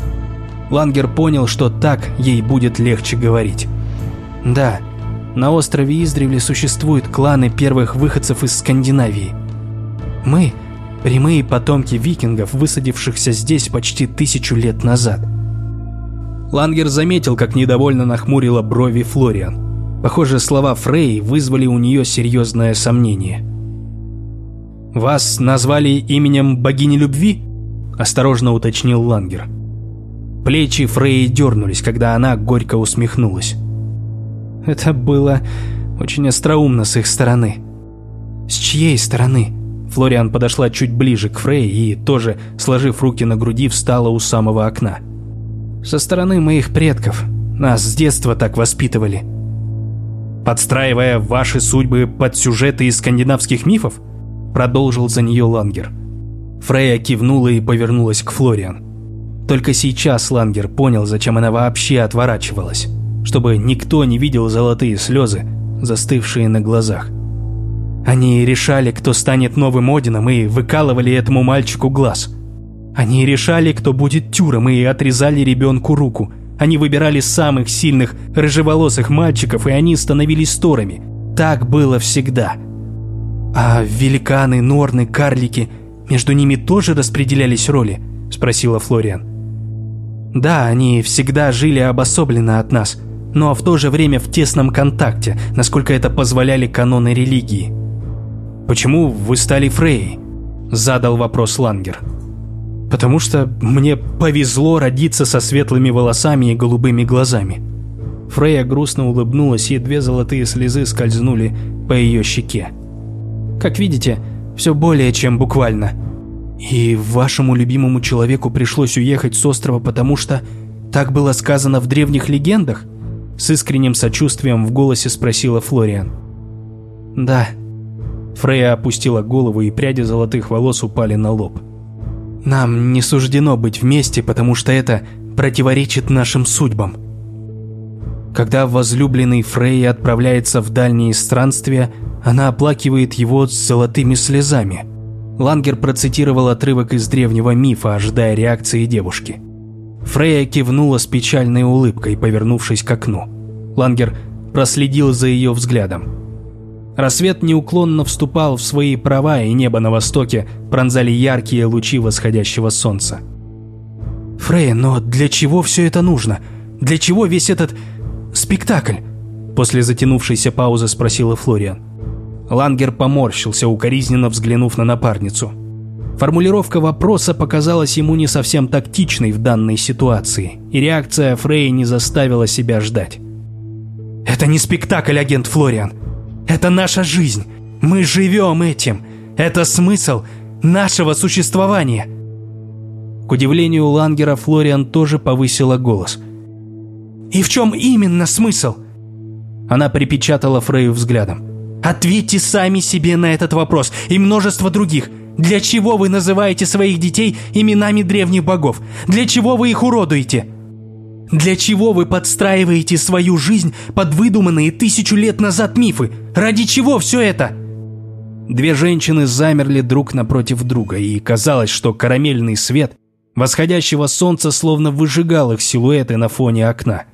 A: Лангер понял, что так ей будет легче говорить. «Да, на острове издревле существуют кланы первых выходцев из Скандинавии. Мы – прямые потомки викингов, высадившихся здесь почти тысячу лет назад. Лангер заметил, как недовольно нахмурила брови Флориан. Похоже, слова Фрей вызвали у нее серьезное сомнение. «Вас назвали именем богини любви?» – осторожно уточнил Лангер. Плечи Фрей дернулись, когда она горько усмехнулась.
B: Это было очень остроумно с их стороны.
A: «С чьей стороны?» Флориан подошла чуть ближе к Фрей и, тоже сложив руки на груди, встала у самого окна – со стороны моих предков. Нас с детства так воспитывали. Подстраивая ваши судьбы под сюжеты из скандинавских мифов? Продолжил за нее Лангер. Фрея кивнула и повернулась к Флориан. Только сейчас Лангер понял, зачем она вообще отворачивалась. Чтобы никто не видел золотые слезы, застывшие на глазах. Они решали, кто станет новым Одином, и выкалывали этому мальчику глаз – они решали, кто будет тюром, и отрезали ребенку руку. Они выбирали самых сильных рыжеволосых мальчиков, и они становились сторами. Так было всегда.
B: А великаны, норны, карлики, между ними тоже распределялись роли? Спросила Флориан. Да, они всегда жили обособленно от нас, но в то же время в тесном контакте, насколько это позволяли каноны религии.
A: «Почему вы стали Фрей?» – задал вопрос Лангер потому что мне повезло родиться со светлыми волосами и голубыми глазами». Фрейя грустно улыбнулась, и две золотые слезы скользнули по ее щеке. «Как видите, все более чем буквально. И вашему любимому человеку пришлось уехать с острова, потому что так было сказано в древних легендах?» С искренним сочувствием в голосе спросила Флориан. «Да». Фрейя опустила голову, и пряди золотых волос упали на лоб. Нам не суждено быть вместе, потому что это противоречит нашим судьбам. Когда возлюбленный Фрей отправляется в дальние странствия, она оплакивает его с золотыми слезами. Лангер процитировал отрывок из древнего мифа, ожидая реакции девушки. Фрея кивнула с печальной улыбкой, повернувшись к окну. Лангер проследил за ее взглядом. Рассвет неуклонно вступал в свои права, и небо на востоке пронзали яркие лучи восходящего солнца.
B: «Фрей, но для чего все это нужно? Для чего весь этот спектакль?»
A: После затянувшейся паузы спросила Флориан. Лангер поморщился, укоризненно взглянув на напарницу. Формулировка вопроса показалась ему не совсем тактичной в данной ситуации, и реакция Фрей не заставила себя ждать.
B: «Это не спектакль, агент Флориан. Это наша жизнь. Мы живем этим. Это смысл нашего существования.
A: К удивлению Лангера, Флориан тоже повысила голос.
B: «И в чем именно смысл?»
A: Она припечатала Фрею взглядом.
B: «Ответьте сами себе на этот вопрос и множество других. Для чего вы называете своих детей именами древних богов? Для чего вы их уродуете?» Для чего вы подстраиваете свою жизнь под выдуманные тысячу лет назад мифы? Ради чего все это?
A: Две женщины замерли друг напротив друга, и казалось, что карамельный свет восходящего солнца словно выжигал их силуэты на фоне окна.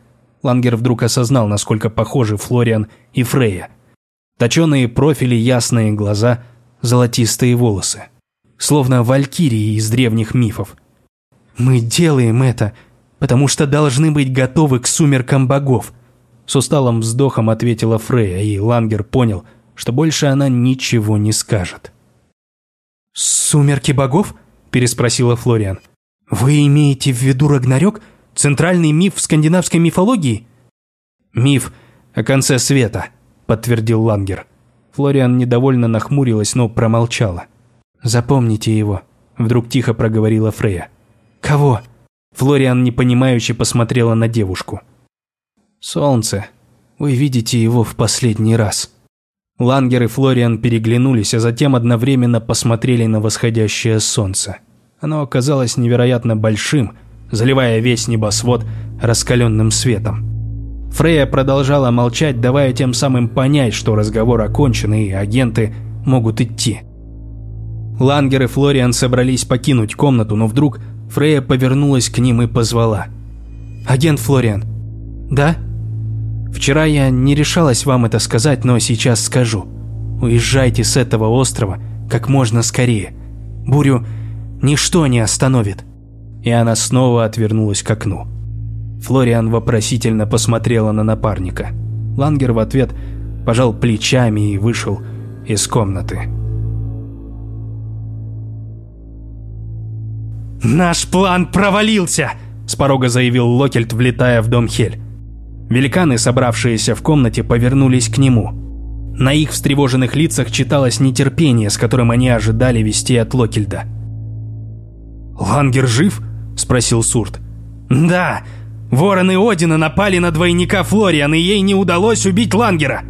A: Лангер вдруг осознал, насколько похожи Флориан и Фрея. Точеные профили, ясные глаза, золотистые волосы. Словно валькирии из древних мифов. «Мы делаем это, потому что должны быть готовы к сумеркам богов», с усталым вздохом ответила Фрея, и Лангер понял, что больше она ничего не скажет.
B: «Сумерки богов?» – переспросила Флориан. «Вы имеете в виду Рагнарёк? Центральный миф в скандинавской мифологии?»
A: «Миф о конце света», – подтвердил Лангер. Флориан недовольно нахмурилась, но промолчала. «Запомните его», – вдруг тихо проговорила Фрея.
B: «Кого?»
A: Флориан непонимающе посмотрела на девушку. «Солнце. Вы видите его в последний раз». Лангер и Флориан переглянулись, а затем одновременно посмотрели на восходящее солнце. Оно оказалось невероятно большим, заливая весь небосвод раскаленным светом. Фрея продолжала молчать, давая тем самым понять, что разговор окончен и агенты могут идти. Лангер и Флориан собрались покинуть комнату, но вдруг Фрея повернулась к ним и позвала.
B: «Агент Флориан».
A: «Да?» Вчера я не решалась вам это сказать, но сейчас скажу. Уезжайте с этого острова как можно скорее. Бурю ничто не остановит. И она снова отвернулась к окну. Флориан вопросительно посмотрела на напарника. Лангер в ответ пожал плечами и вышел из комнаты.
B: «Наш план провалился!» – с порога заявил Локельт, влетая в дом Хель.
A: Великаны, собравшиеся в комнате, повернулись к нему. На их встревоженных лицах читалось нетерпение, с которым они ожидали вести от Локельда.
B: «Лангер жив?» – спросил Сурт.
C: «Да, вороны Одина напали на двойника Флориан, и ей не удалось убить Лангера».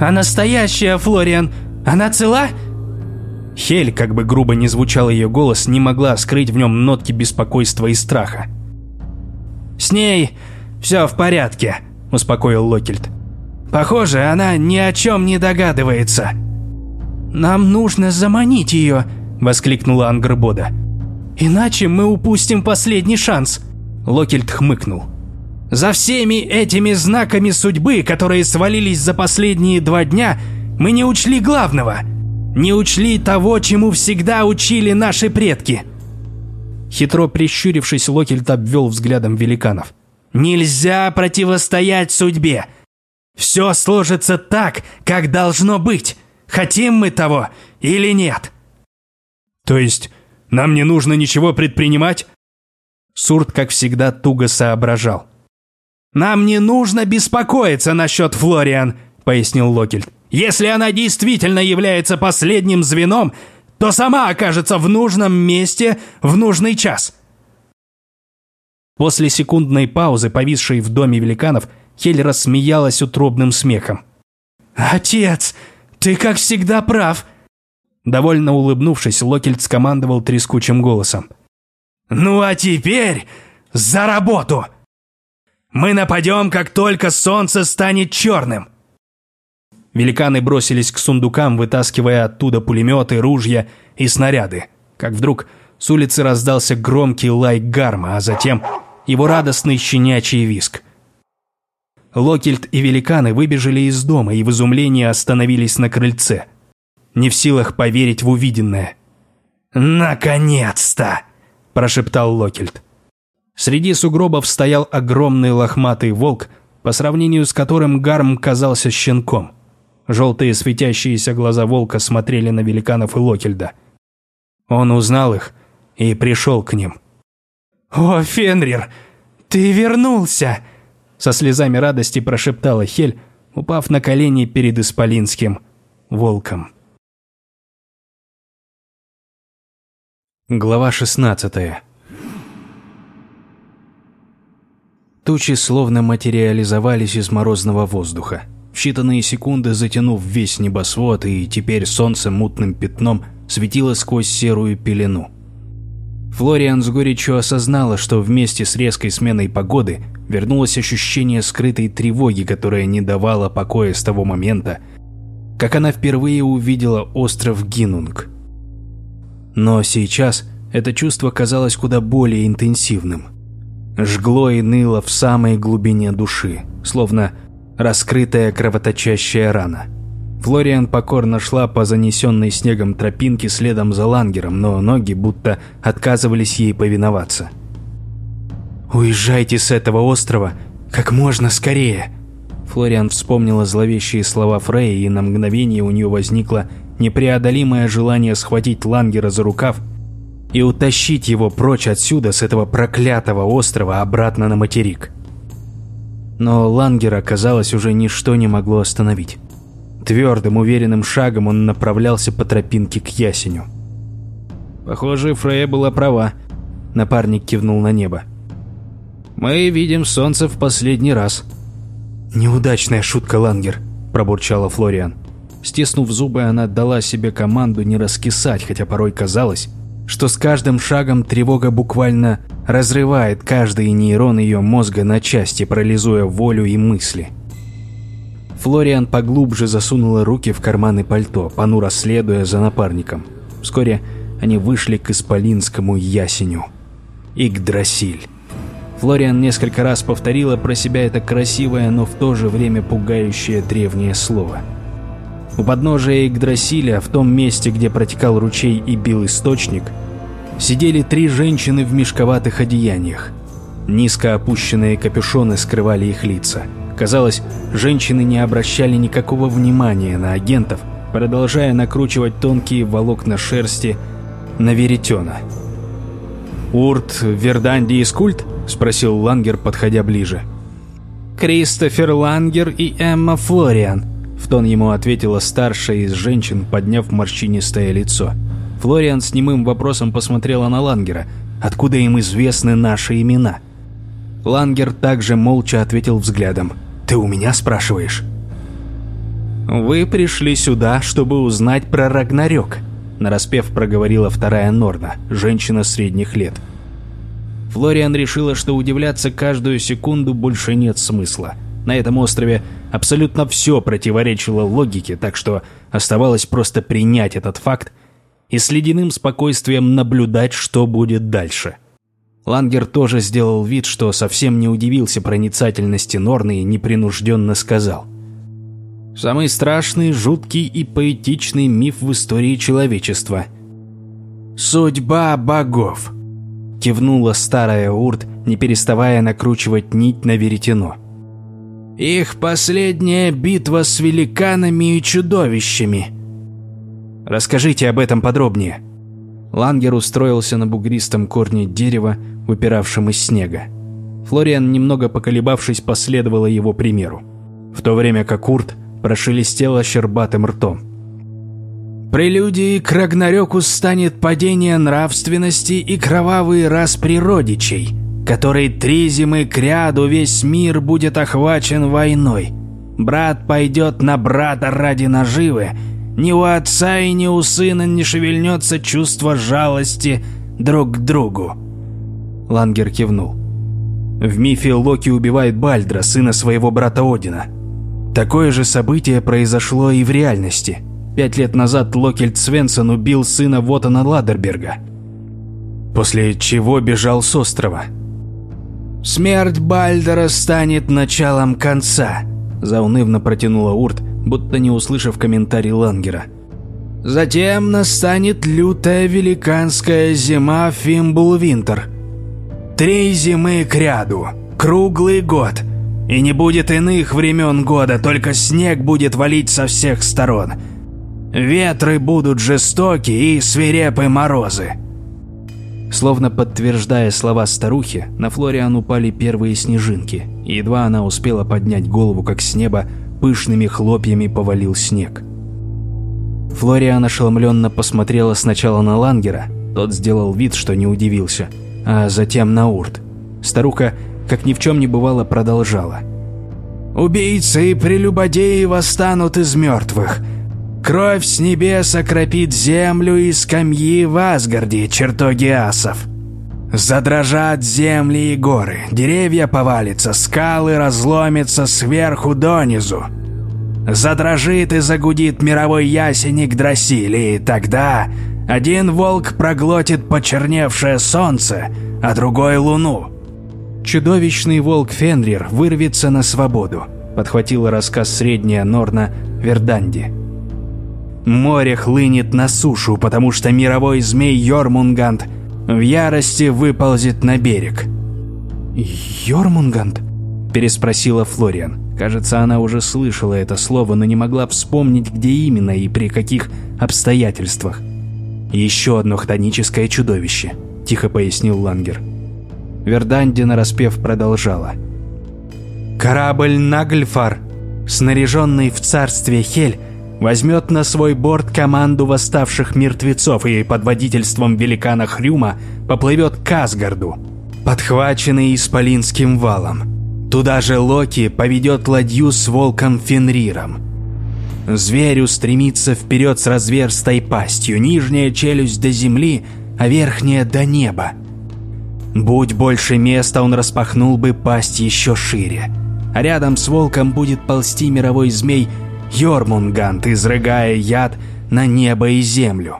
D: «А настоящая Флориан, она цела?»
A: Хель, как бы грубо не звучал ее голос, не могла скрыть в нем нотки беспокойства и страха.
C: «С ней «Все в порядке», – успокоил Локельт. «Похоже, она ни о чем не догадывается».
D: «Нам нужно заманить ее», – воскликнула Ангрбода. «Иначе мы упустим последний шанс».
A: Локельт хмыкнул.
C: «За всеми этими знаками судьбы, которые свалились за последние два дня, мы не учли главного. Не учли того, чему всегда учили наши предки».
A: Хитро прищурившись, Локельт обвел взглядом великанов.
C: Нельзя противостоять судьбе. Все сложится так, как должно быть. Хотим мы того или нет.
B: То есть нам не нужно ничего предпринимать?
A: Сурт, как всегда, туго соображал.
C: «Нам не нужно беспокоиться насчет Флориан», — пояснил Локельд. «Если она действительно является последним звеном, то сама окажется в нужном месте в нужный час.
A: После секундной паузы, повисшей в доме великанов, Хель рассмеялась утробным смехом.
C: «Отец, ты как всегда прав!»
A: Довольно улыбнувшись, Локельд скомандовал трескучим голосом.
C: «Ну а теперь за работу! Мы нападем, как только солнце станет черным!»
A: Великаны бросились к сундукам, вытаскивая оттуда пулеметы, ружья и снаряды. Как вдруг с улицы раздался громкий лай гарма, а затем его радостный щенячий виск. Локельт и великаны выбежали из дома и в изумлении остановились на крыльце, не в силах поверить в увиденное.
C: «Наконец-то!» – прошептал Локельт.
A: Среди сугробов стоял огромный лохматый волк, по сравнению с которым Гарм казался щенком. Желтые светящиеся глаза волка смотрели на великанов и Локельда. Он узнал их и пришел к ним.
C: «О, Фенрир, ты вернулся!»
A: Со слезами радости прошептала Хель, упав на колени перед исполинским волком. Глава 16 Тучи словно материализовались из морозного воздуха, в считанные секунды затянув весь небосвод, и теперь солнце мутным пятном светило сквозь серую пелену. Флориан с горечью осознала, что вместе с резкой сменой погоды вернулось ощущение скрытой тревоги, которое не давало покоя с того момента, как она впервые увидела остров Гинунг. Но сейчас это чувство казалось куда более интенсивным. Жгло и ныло в самой глубине души, словно раскрытая кровоточащая рана. Флориан покорно шла по занесенной снегом тропинке следом за лангером, но ноги будто отказывались ей повиноваться.
B: «Уезжайте с этого острова как можно скорее!»
A: Флориан вспомнила зловещие слова Фрея, и на мгновение у нее возникло непреодолимое желание схватить Лангера за рукав и утащить его прочь отсюда, с этого проклятого острова, обратно на материк. Но Лангера, казалось, уже ничто не могло остановить. Твердым, уверенным шагом он направлялся по тропинке к ясеню. Похоже, Фрея была права. Напарник кивнул на небо. «Мы видим солнце в последний раз».
B: «Неудачная шутка, Лангер», – пробурчала Флориан.
A: Стиснув зубы, она дала себе команду не раскисать, хотя порой казалось, что с каждым шагом тревога буквально разрывает каждый нейрон ее мозга на части, парализуя волю и мысли. Флориан поглубже засунула руки в карманы пальто, понуро следуя за напарником. Вскоре они вышли к исполинскому ясеню. Игдрасиль. Флориан несколько раз повторила про себя это красивое, но в то же время пугающее древнее слово – у подножия Игдрасиля, в том месте, где протекал ручей и бил источник, сидели три женщины в мешковатых одеяниях. Низко опущенные капюшоны скрывали их лица. Казалось, женщины не обращали никакого внимания на агентов, продолжая накручивать тонкие волокна шерсти на веретена. «Урт Верданди из Культ?» – спросил Лангер, подходя ближе.
D: «Кристофер Лангер и Эмма Флориан», тон ему ответила старшая из женщин, подняв морщинистое лицо.
A: Флориан с немым вопросом посмотрела на Лангера. Откуда им известны наши имена? Лангер также молча ответил взглядом. «Ты у меня спрашиваешь?»
D: «Вы пришли сюда, чтобы узнать про Рагнарёк», нараспев проговорила вторая Норна, женщина средних лет.
A: Флориан решила, что удивляться каждую секунду больше нет смысла. На этом острове абсолютно все противоречило логике, так что оставалось просто принять этот факт и с ледяным спокойствием наблюдать, что будет дальше. Лангер тоже сделал вид, что совсем не удивился проницательности Норны и непринужденно сказал. «Самый страшный, жуткий и поэтичный миф в истории человечества. Судьба богов!» Кивнула старая Урт, не переставая накручивать нить на веретено. Их последняя битва с великанами и чудовищами. Расскажите об этом подробнее. Лангер устроился на бугристом корне дерева, выпиравшем из снега. Флориан, немного поколебавшись, последовала его примеру, в то время как Урт прошелестела щербатым ртом. Прелюдией к Рагнарёку станет падение нравственности и кровавый распри родичей – который три зимы кряду весь мир будет охвачен войной. Брат пойдет на брата ради наживы. Ни у отца и ни у сына не шевельнется чувство жалости друг к другу. Лангер кивнул. В мифе Локи убивает Бальдра, сына своего брата Одина. Такое же событие произошло и в реальности. Пять лет назад Локельд Свенсон убил сына Вотана Ладерберга. После чего бежал с острова. «Смерть Бальдера станет началом конца», – заунывно протянула Урт, будто не услышав комментарий Лангера. «Затем настанет лютая великанская зима Фимбулвинтер. Три зимы кряду, круглый год, и не будет иных времен года, только снег будет валить со всех сторон. Ветры будут жестокие и свирепые морозы. Словно подтверждая слова старухи, на Флориан упали первые снежинки, едва она успела поднять голову, как с неба пышными хлопьями повалил снег. Флориан ошеломленно посмотрела сначала на Лангера, тот сделал вид, что не удивился, а затем на Урт. Старуха, как ни в чем не бывало, продолжала. «Убийцы и прелюбодеи восстанут из мертвых. Кровь с небес окропит землю и скамьи в Асгарде, чертоги асов. Задрожат земли и горы, деревья повалятся, скалы разломятся сверху донизу.
C: задрожит и загудит мировой ясеник Дросили, и тогда один волк проглотит почерневшее солнце, а другой луну.
D: Чудовищный волк Фенрир вырвется на свободу, подхватила рассказ средняя Норна Верданди. Море хлынет на сушу, потому что мировой змей Йормунгант в ярости выползет на берег.
B: «Йормунгант?»
D: – переспросила Флориан. Кажется, она уже слышала это слово, но не могла вспомнить, где именно и при каких обстоятельствах. «Еще одно хтоническое чудовище», – тихо пояснил Лангер. Верданди нараспев продолжала. «Корабль Нагльфар, снаряженный в царстве Хель, возьмет на свой борт команду восставших мертвецов и под водительством великана Хрюма поплывет к Асгарду, подхваченный Исполинским валом. Туда же Локи поведет ладью с волком Фенриром. Зверь устремится вперед с разверстой пастью, нижняя челюсть до земли, а верхняя до неба. Будь больше места, он распахнул бы пасть еще шире. А рядом с волком будет ползти мировой змей Йормунгант, изрыгая яд на небо и землю.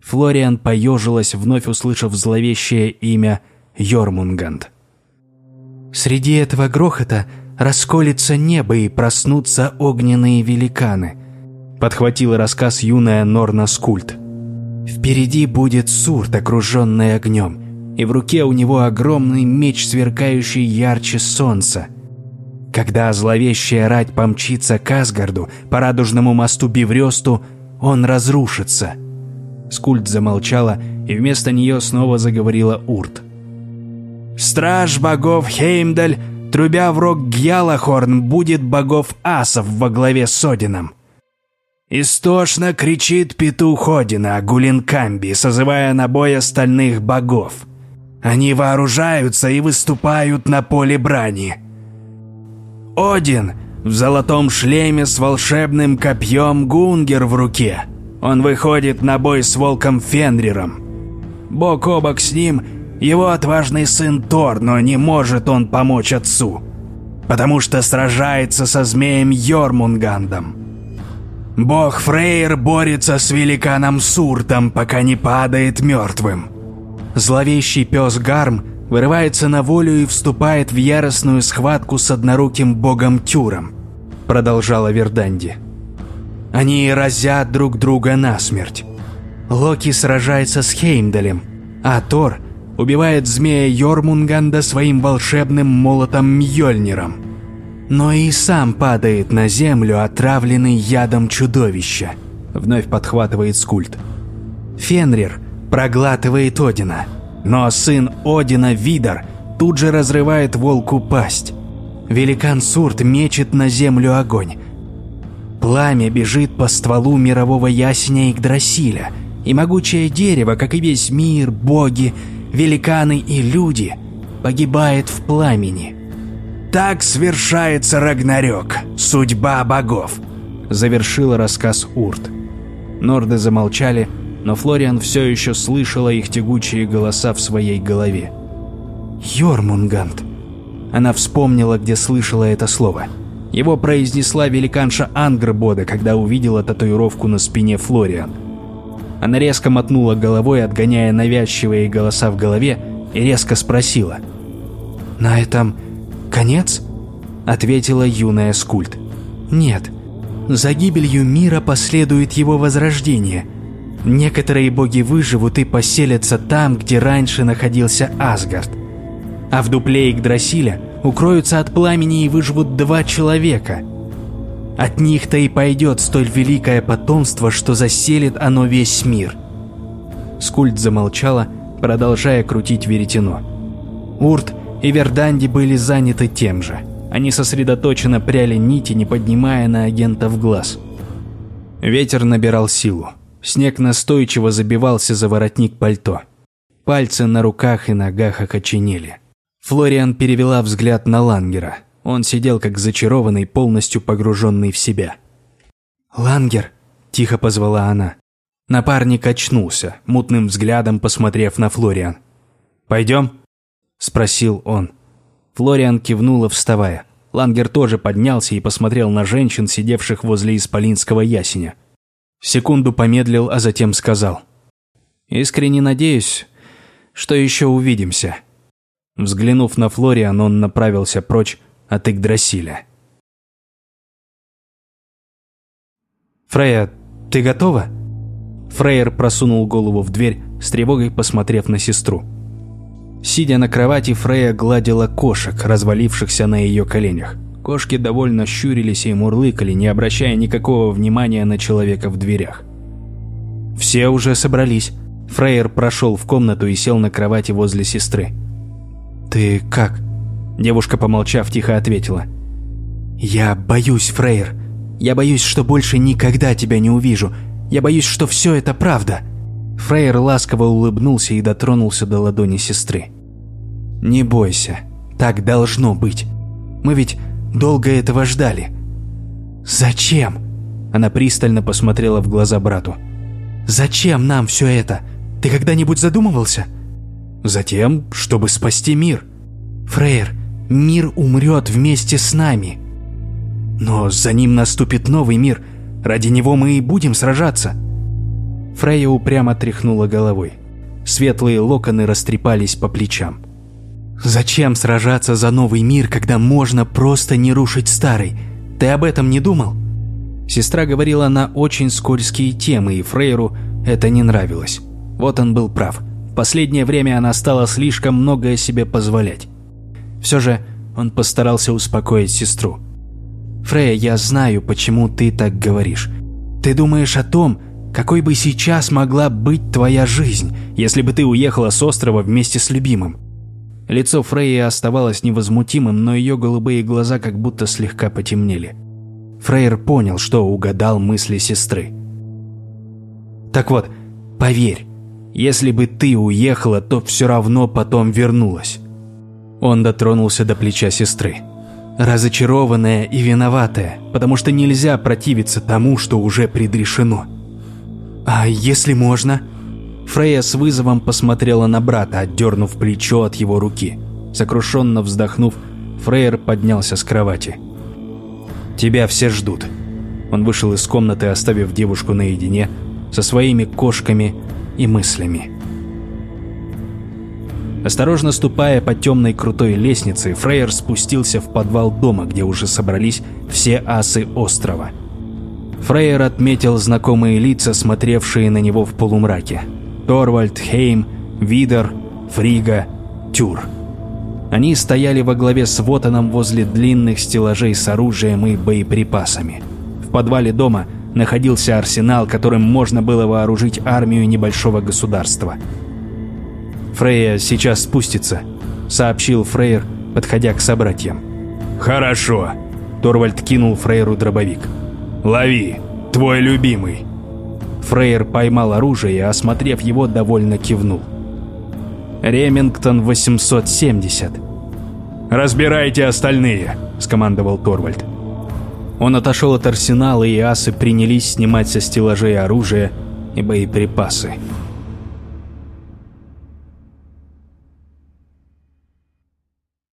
D: Флориан поежилась, вновь услышав зловещее имя Йормунгант.
B: «Среди этого грохота расколется небо и проснутся огненные великаны»,
D: подхватила рассказ юная Норна Скульт.
B: «Впереди будет Сурт, окруженный огнем, и в руке у него огромный меч, сверкающий ярче солнца». Когда зловещая рать помчится к Асгарду, по радужному мосту Биврёсту, он разрушится.
D: Скульт замолчала, и вместо нее снова заговорила Урт.
C: «Страж богов Хеймдаль, трубя в рог Гьялахорн, будет богов асов во главе с Одином». Истошно кричит петух Одина Гулинкамби, созывая на бой остальных богов. Они вооружаются и выступают на поле брани. Один в золотом шлеме с волшебным копьем Гунгер в руке. Он выходит на бой с волком Фенриром. Бок о бок с ним его отважный сын Тор, но не может он помочь отцу, потому что сражается со змеем Йормунгандом. Бог Фрейр борется с великаном Суртом, пока не падает мертвым. Зловещий пес Гарм вырывается на волю и вступает в яростную схватку с одноруким богом Тюром, продолжала Верданди. Они разят друг друга насмерть. Локи сражается с Хеймдалем, а Тор убивает змея Йормунганда своим волшебным молотом Мьёльниром. Но и сам падает на землю, отравленный ядом чудовища. Вновь подхватывает скульт. Фенрир проглатывает Одина – но сын Одина Видар тут же разрывает волку пасть. Великан Сурт мечет на землю огонь. Пламя бежит по стволу мирового ясеня Игдрасиля, и могучее дерево, как и весь мир, боги, великаны и люди, погибает в пламени. Так свершается Рагнарёк, судьба богов, завершила рассказ Урт. Норды замолчали, но Флориан все еще слышала их тягучие голоса в своей голове. «Йормунгант!» Она вспомнила, где слышала это слово. Его произнесла великанша Ангрбода, когда увидела татуировку на спине Флориан. Она резко мотнула головой, отгоняя навязчивые голоса в голове, и резко спросила. «На этом конец?» Ответила юная скульт. «Нет. За гибелью мира последует его возрождение – Некоторые боги выживут и поселятся там, где раньше находился Асгард. А в дупле Игдрасиля укроются от пламени и выживут два человека. От них-то и пойдет столь великое потомство, что заселит оно весь мир. Скульт замолчала, продолжая крутить веретено. Урт и Верданди были заняты тем же. Они сосредоточенно пряли нити, не поднимая на агентов глаз. Ветер набирал силу. Снег настойчиво забивался за воротник пальто. Пальцы на руках и ногах окоченели. Флориан перевела взгляд на Лангера. Он сидел как зачарованный, полностью погруженный в себя. «Лангер!» – тихо позвала она. Напарник очнулся, мутным взглядом посмотрев на Флориан. «Пойдем?» – спросил он. Флориан кивнула, вставая.
D: Лангер тоже поднялся и посмотрел на женщин, сидевших возле исполинского ясеня. Секунду помедлил, а затем сказал. «Искренне надеюсь, что еще увидимся». Взглянув на Флориан, он направился прочь от Игдрасиля.
B: «Фрея, ты готова?»
D: Фрейер просунул голову в дверь, с тревогой посмотрев на сестру. Сидя на кровати, Фрея гладила кошек, развалившихся на ее коленях. Кошки довольно щурились и мурлыкали, не обращая никакого внимания на человека в дверях.
B: «Все уже собрались».
D: Фрейер прошел в комнату и сел на кровати возле сестры.
B: «Ты как?»
D: Девушка, помолчав, тихо ответила.
B: «Я боюсь, Фрейер. Я боюсь, что больше никогда тебя не увижу. Я боюсь, что все это правда».
D: Фрейер ласково улыбнулся и дотронулся до ладони сестры.
B: «Не бойся. Так должно быть. Мы ведь долго этого ждали. Зачем?» Она пристально посмотрела в глаза брату. «Зачем нам все это? Ты когда-нибудь задумывался?»
D: «Затем, чтобы спасти мир».
B: «Фрейер, мир умрет вместе с нами. Но за ним наступит новый мир. Ради него мы и будем сражаться».
D: Фрейя упрямо тряхнула головой. Светлые локоны растрепались по плечам.
B: «Зачем сражаться за новый мир, когда можно просто не рушить старый? Ты об этом не думал?»
D: Сестра говорила на очень скользкие темы, и Фрейру это не нравилось. Вот он был прав. В последнее время она стала слишком многое себе позволять. Все же он постарался успокоить сестру.
B: «Фрея, я знаю, почему ты так говоришь. Ты думаешь о том, какой бы сейчас могла быть твоя жизнь, если бы ты уехала с острова вместе с любимым?»
D: Лицо Фрейи оставалось невозмутимым, но ее голубые глаза как будто слегка потемнели. Фрейер понял, что угадал мысли сестры.
B: «Так вот, поверь, если бы ты уехала, то все равно потом вернулась». Он дотронулся до плеча сестры. Разочарованная и виноватая, потому что нельзя противиться тому, что уже предрешено. «А если можно?»
D: Фрея с вызовом посмотрела на брата, отдернув плечо от его руки. Сокрушенно вздохнув, Фрейер поднялся с кровати. «Тебя все ждут». Он вышел из комнаты, оставив девушку наедине со своими кошками и мыслями. Осторожно ступая по темной крутой лестнице, Фрейер спустился в подвал дома, где уже собрались все асы острова. Фрейер отметил знакомые лица, смотревшие на него в полумраке. Торвальд, Хейм, Видер, Фрига, Тюр. Они стояли во главе с Вотаном возле длинных стеллажей с оружием и боеприпасами. В подвале дома находился арсенал, которым можно было вооружить армию небольшого государства. «Фрейя сейчас спустится», — сообщил Фрейер, подходя к собратьям.
C: «Хорошо», —
D: Торвальд кинул Фрейеру дробовик.
C: «Лови, твой любимый».
D: Фрейер поймал оружие и, осмотрев его, довольно кивнул. «Ремингтон 870».
C: «Разбирайте остальные», — скомандовал Торвальд.
D: Он отошел от арсенала, и асы принялись снимать со стеллажей оружие и боеприпасы.